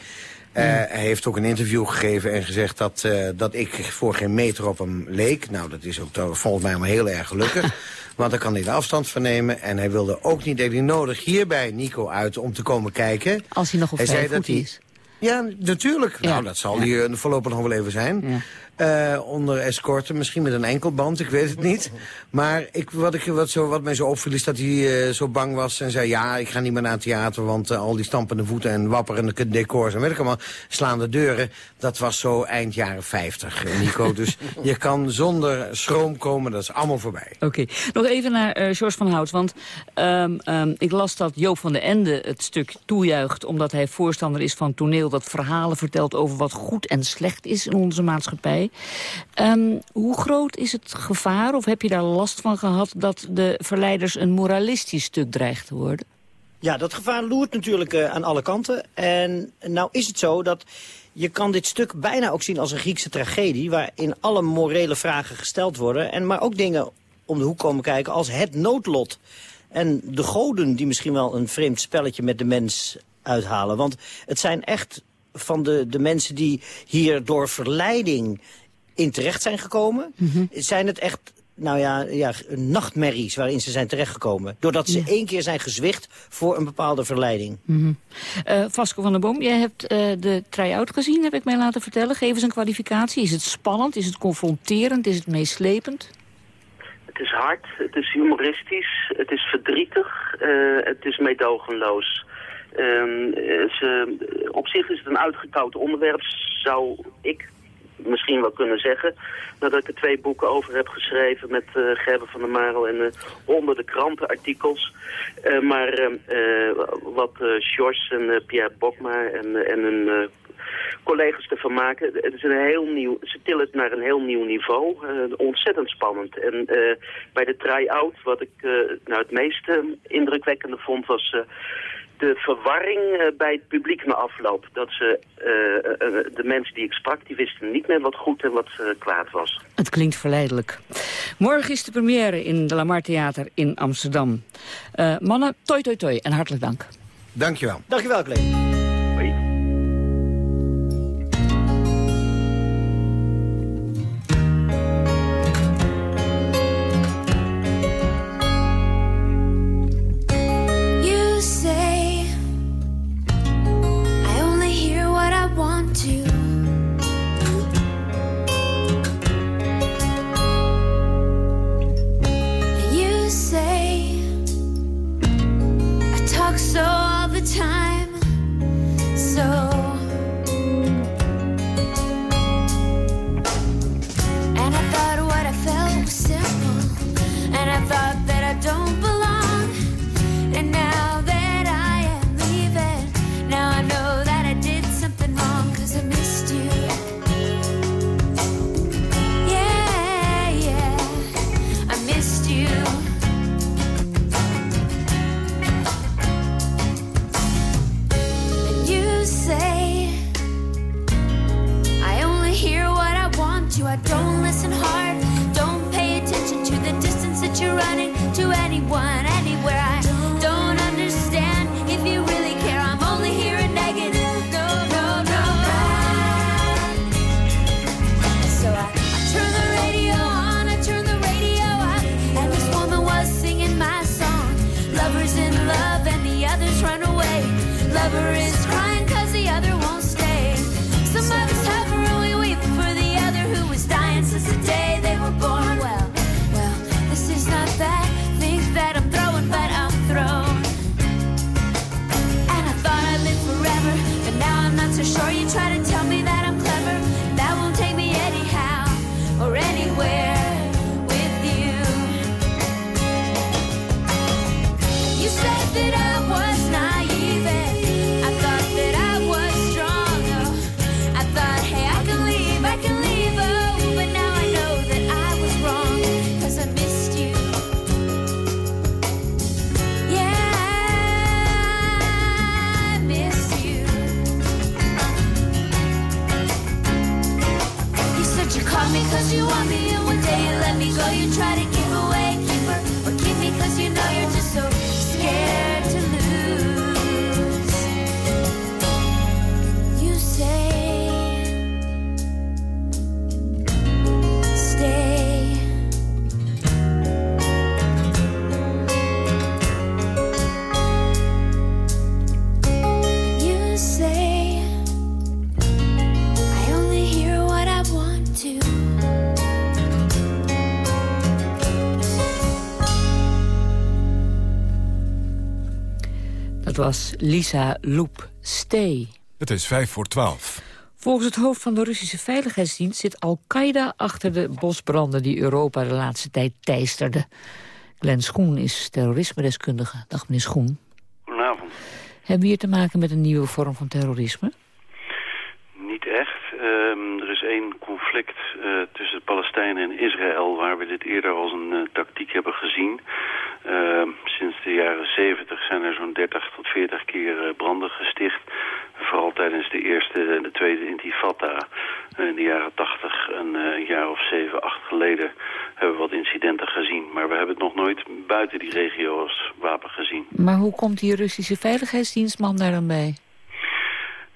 Uh, hij heeft ook een interview gegeven en gezegd dat, uh, dat ik voor geen meter op hem leek. Nou, dat is ook volgens mij maar heel erg gelukkig. want dan kan hij de afstand van nemen. En hij wilde ook niet even nodig hierbij Nico uit om te komen kijken. Als hij nog op hij zei dat hij, is. Ja, natuurlijk. Ja. Nou, dat zal ja. hij voorlopig nog wel even zijn. Ja. Uh, onder escorte, misschien met een enkelband, ik weet het niet. Maar ik, wat, ik, wat, zo, wat mij zo opviel is dat hij uh, zo bang was en zei... ja, ik ga niet meer naar het theater, want uh, al die stampende voeten en wapperende decors... en weet ik allemaal, slaande deuren, dat was zo eind jaren 50, Nico. dus je kan zonder schroom komen, dat is allemaal voorbij. Oké, okay. nog even naar George van Hout, want um, um, ik las dat Joop van den Ende het stuk toejuicht... omdat hij voorstander is van toneel dat verhalen vertelt over wat goed en slecht is in onze maatschappij. Um, hoe groot is het gevaar, of heb je daar last van gehad... dat de verleiders een moralistisch stuk dreigt te worden? Ja, dat gevaar loert natuurlijk uh, aan alle kanten. En nou is het zo dat je kan dit stuk bijna ook zien als een Griekse tragedie... waarin alle morele vragen gesteld worden... En, maar ook dingen om de hoek komen kijken als het noodlot. En de goden die misschien wel een vreemd spelletje met de mens uithalen. Want het zijn echt van de, de mensen die hier door verleiding in terecht zijn gekomen... Mm -hmm. zijn het echt nou ja, ja, nachtmerries waarin ze zijn terechtgekomen. Doordat ze ja. één keer zijn gezwicht voor een bepaalde verleiding. Mm -hmm. uh, Vasco van der Boom, jij hebt uh, de try-out gezien, heb ik mij laten vertellen. Geef eens een kwalificatie. Is het spannend? Is het confronterend? Is het meeslepend? Het is hard, het is humoristisch, het is verdrietig, uh, het is meedogenloos. Um, ze, op zich is het een uitgekoud onderwerp, zou ik misschien wel kunnen zeggen. Nadat ik er twee boeken over heb geschreven met uh, Gerben van der Marel en uh, honderden krantenartikels. Uh, maar wat Sjors en Pierre Bokma en, en hun collega's ervan maken. Het is een heel nieuw, ze tillen het naar een heel nieuw niveau. ontzettend spannend. En bij de try-out, wat ik nou, het meest indrukwekkende vond, was de verwarring uh, bij het publiek na afloop. Dat ze, uh, uh, de mensen die ik sprak, die wisten niet meer wat goed en wat kwaad was. Het klinkt verleidelijk. Morgen is de première in de Lamar Theater in Amsterdam. mannen, toi toi toi en hartelijk dank. Dankjewel. Dankjewel, Klee. Lisa Loep. Stay. Het is vijf voor twaalf. Volgens het hoofd van de Russische Veiligheidsdienst zit Al-Qaeda achter de bosbranden die Europa de laatste tijd teisterden. Glenn Schoen is terrorisme-deskundige. Dag meneer Schoen. Goedenavond. Hebben we hier te maken met een nieuwe vorm van terrorisme? Niet echt. Is één conflict eh, tussen Palestijnen en Israël... waar we dit eerder als een eh, tactiek hebben gezien. Ehm, sinds de jaren 70 zijn er zo'n 30 tot 40 keer eh, branden gesticht. Vooral tijdens de eerste en de tweede intifada in de jaren 80, een jaar of 7, 8 geleden, hebben we wat incidenten gezien. Maar we hebben het nog nooit buiten die regio als wapen gezien. Maar hoe komt die Russische Veiligheidsdienstman daar dan bij?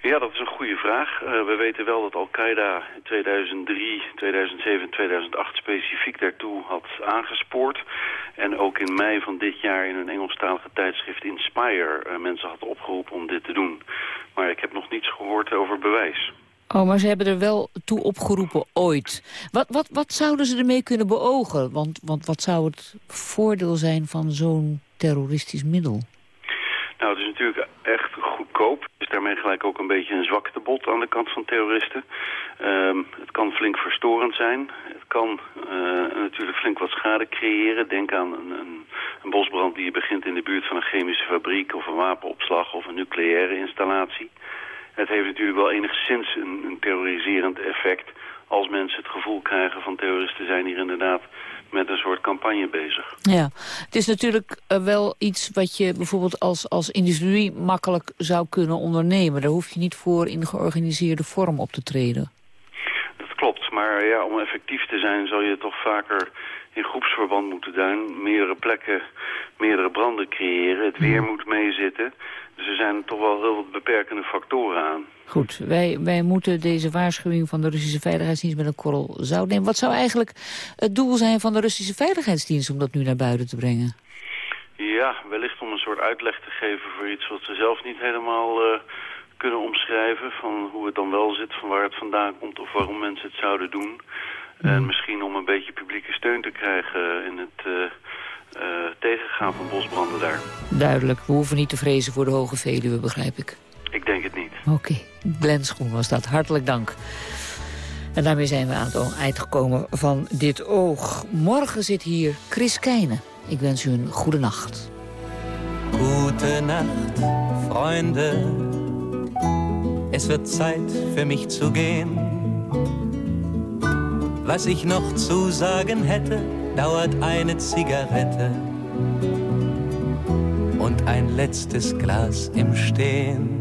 Ja, dat is een goede vraag. Eh, we weten wel dat Al-Qaeda in 2003, 2007 2008 specifiek daartoe had aangespoord. En ook in mei van dit jaar in een Engelstalige tijdschrift Inspire uh, mensen had opgeroepen om dit te doen. Maar ik heb nog niets gehoord over bewijs. Oh, maar ze hebben er wel toe opgeroepen ooit. Wat, wat, wat zouden ze ermee kunnen beogen? Want, want wat zou het voordeel zijn van zo'n terroristisch middel? Nou, het is natuurlijk echt goedkoop. Het is daarmee gelijk ook een beetje een zwaktebod aan de kant van terroristen. Um, het kan flink verstorend zijn. Het kan uh, natuurlijk flink wat schade creëren. Denk aan een, een, een, bosbrand die begint in de buurt van een chemische fabriek... of een wapenopslag of een nucleaire installatie. Het heeft natuurlijk wel enigszins een, een terroriserend effect... als mensen het gevoel krijgen van terroristen zijn hier inderdaad met een soort campagne bezig. Ja, het is natuurlijk uh, wel iets wat je bijvoorbeeld als, als individu makkelijk zou kunnen ondernemen. Daar hoef je niet voor in georganiseerde vorm op te treden. Dat klopt, maar ja, om effectief te zijn zal je toch vaker in groepsverband moeten doen. Meerdere plekken, meerdere branden creëren. Het weer moet meezitten. Dus er zijn toch wel heel wat beperkende factoren aan. Goed, wij, wij moeten deze waarschuwing van de Russische Veiligheidsdienst met een korrel zout nemen. Wat zou eigenlijk het doel zijn van de Russische Veiligheidsdienst om dat nu naar buiten te brengen? Ja, wellicht om een soort uitleg te geven voor iets wat ze zelf niet helemaal uh, kunnen omschrijven. Van hoe het dan wel zit, van waar het vandaan komt of waarom mensen het zouden doen. Mm. En misschien om een beetje publieke steun te krijgen in het... Uh, uh, tegengaan van bosbranden daar. Duidelijk. We hoeven niet te vrezen voor de Hoge Veluwe, begrijp ik. Ik denk het niet. Oké. Okay. Glenn Schoen was dat. Hartelijk dank. En daarmee zijn we aan het eind gekomen van dit oog. Morgen zit hier Chris Keijne. Ik wens u een goede nacht. Gute Nacht, Freunde. Es wird Zeit für mich zu gehen. Was ich noch zu sagen hätte, dauert eine Zigarette und ein letztes Glas im Stehen.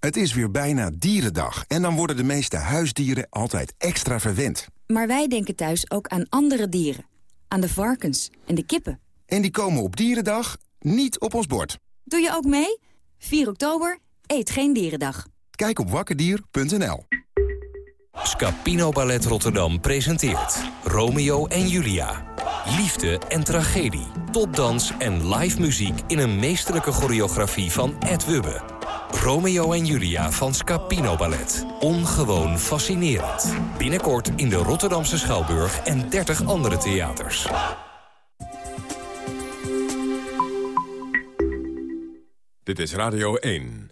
Het is weer bijna dierendag en dan worden de meeste huisdieren altijd extra verwend. Maar wij denken thuis ook aan andere dieren. Aan de varkens en de kippen. En die komen op dierendag niet op ons bord. Doe je ook mee? 4 oktober, eet geen dierendag. Kijk op wakkerdier.nl. Scapino Ballet Rotterdam presenteert Romeo en Julia. Liefde en tragedie, topdans en live muziek in een meesterlijke choreografie van Ed Wubbe. Romeo en Julia van Scapino Ballet. Ongewoon fascinerend. Binnenkort in de Rotterdamse Schouwburg en 30 andere theaters. Dit is Radio 1.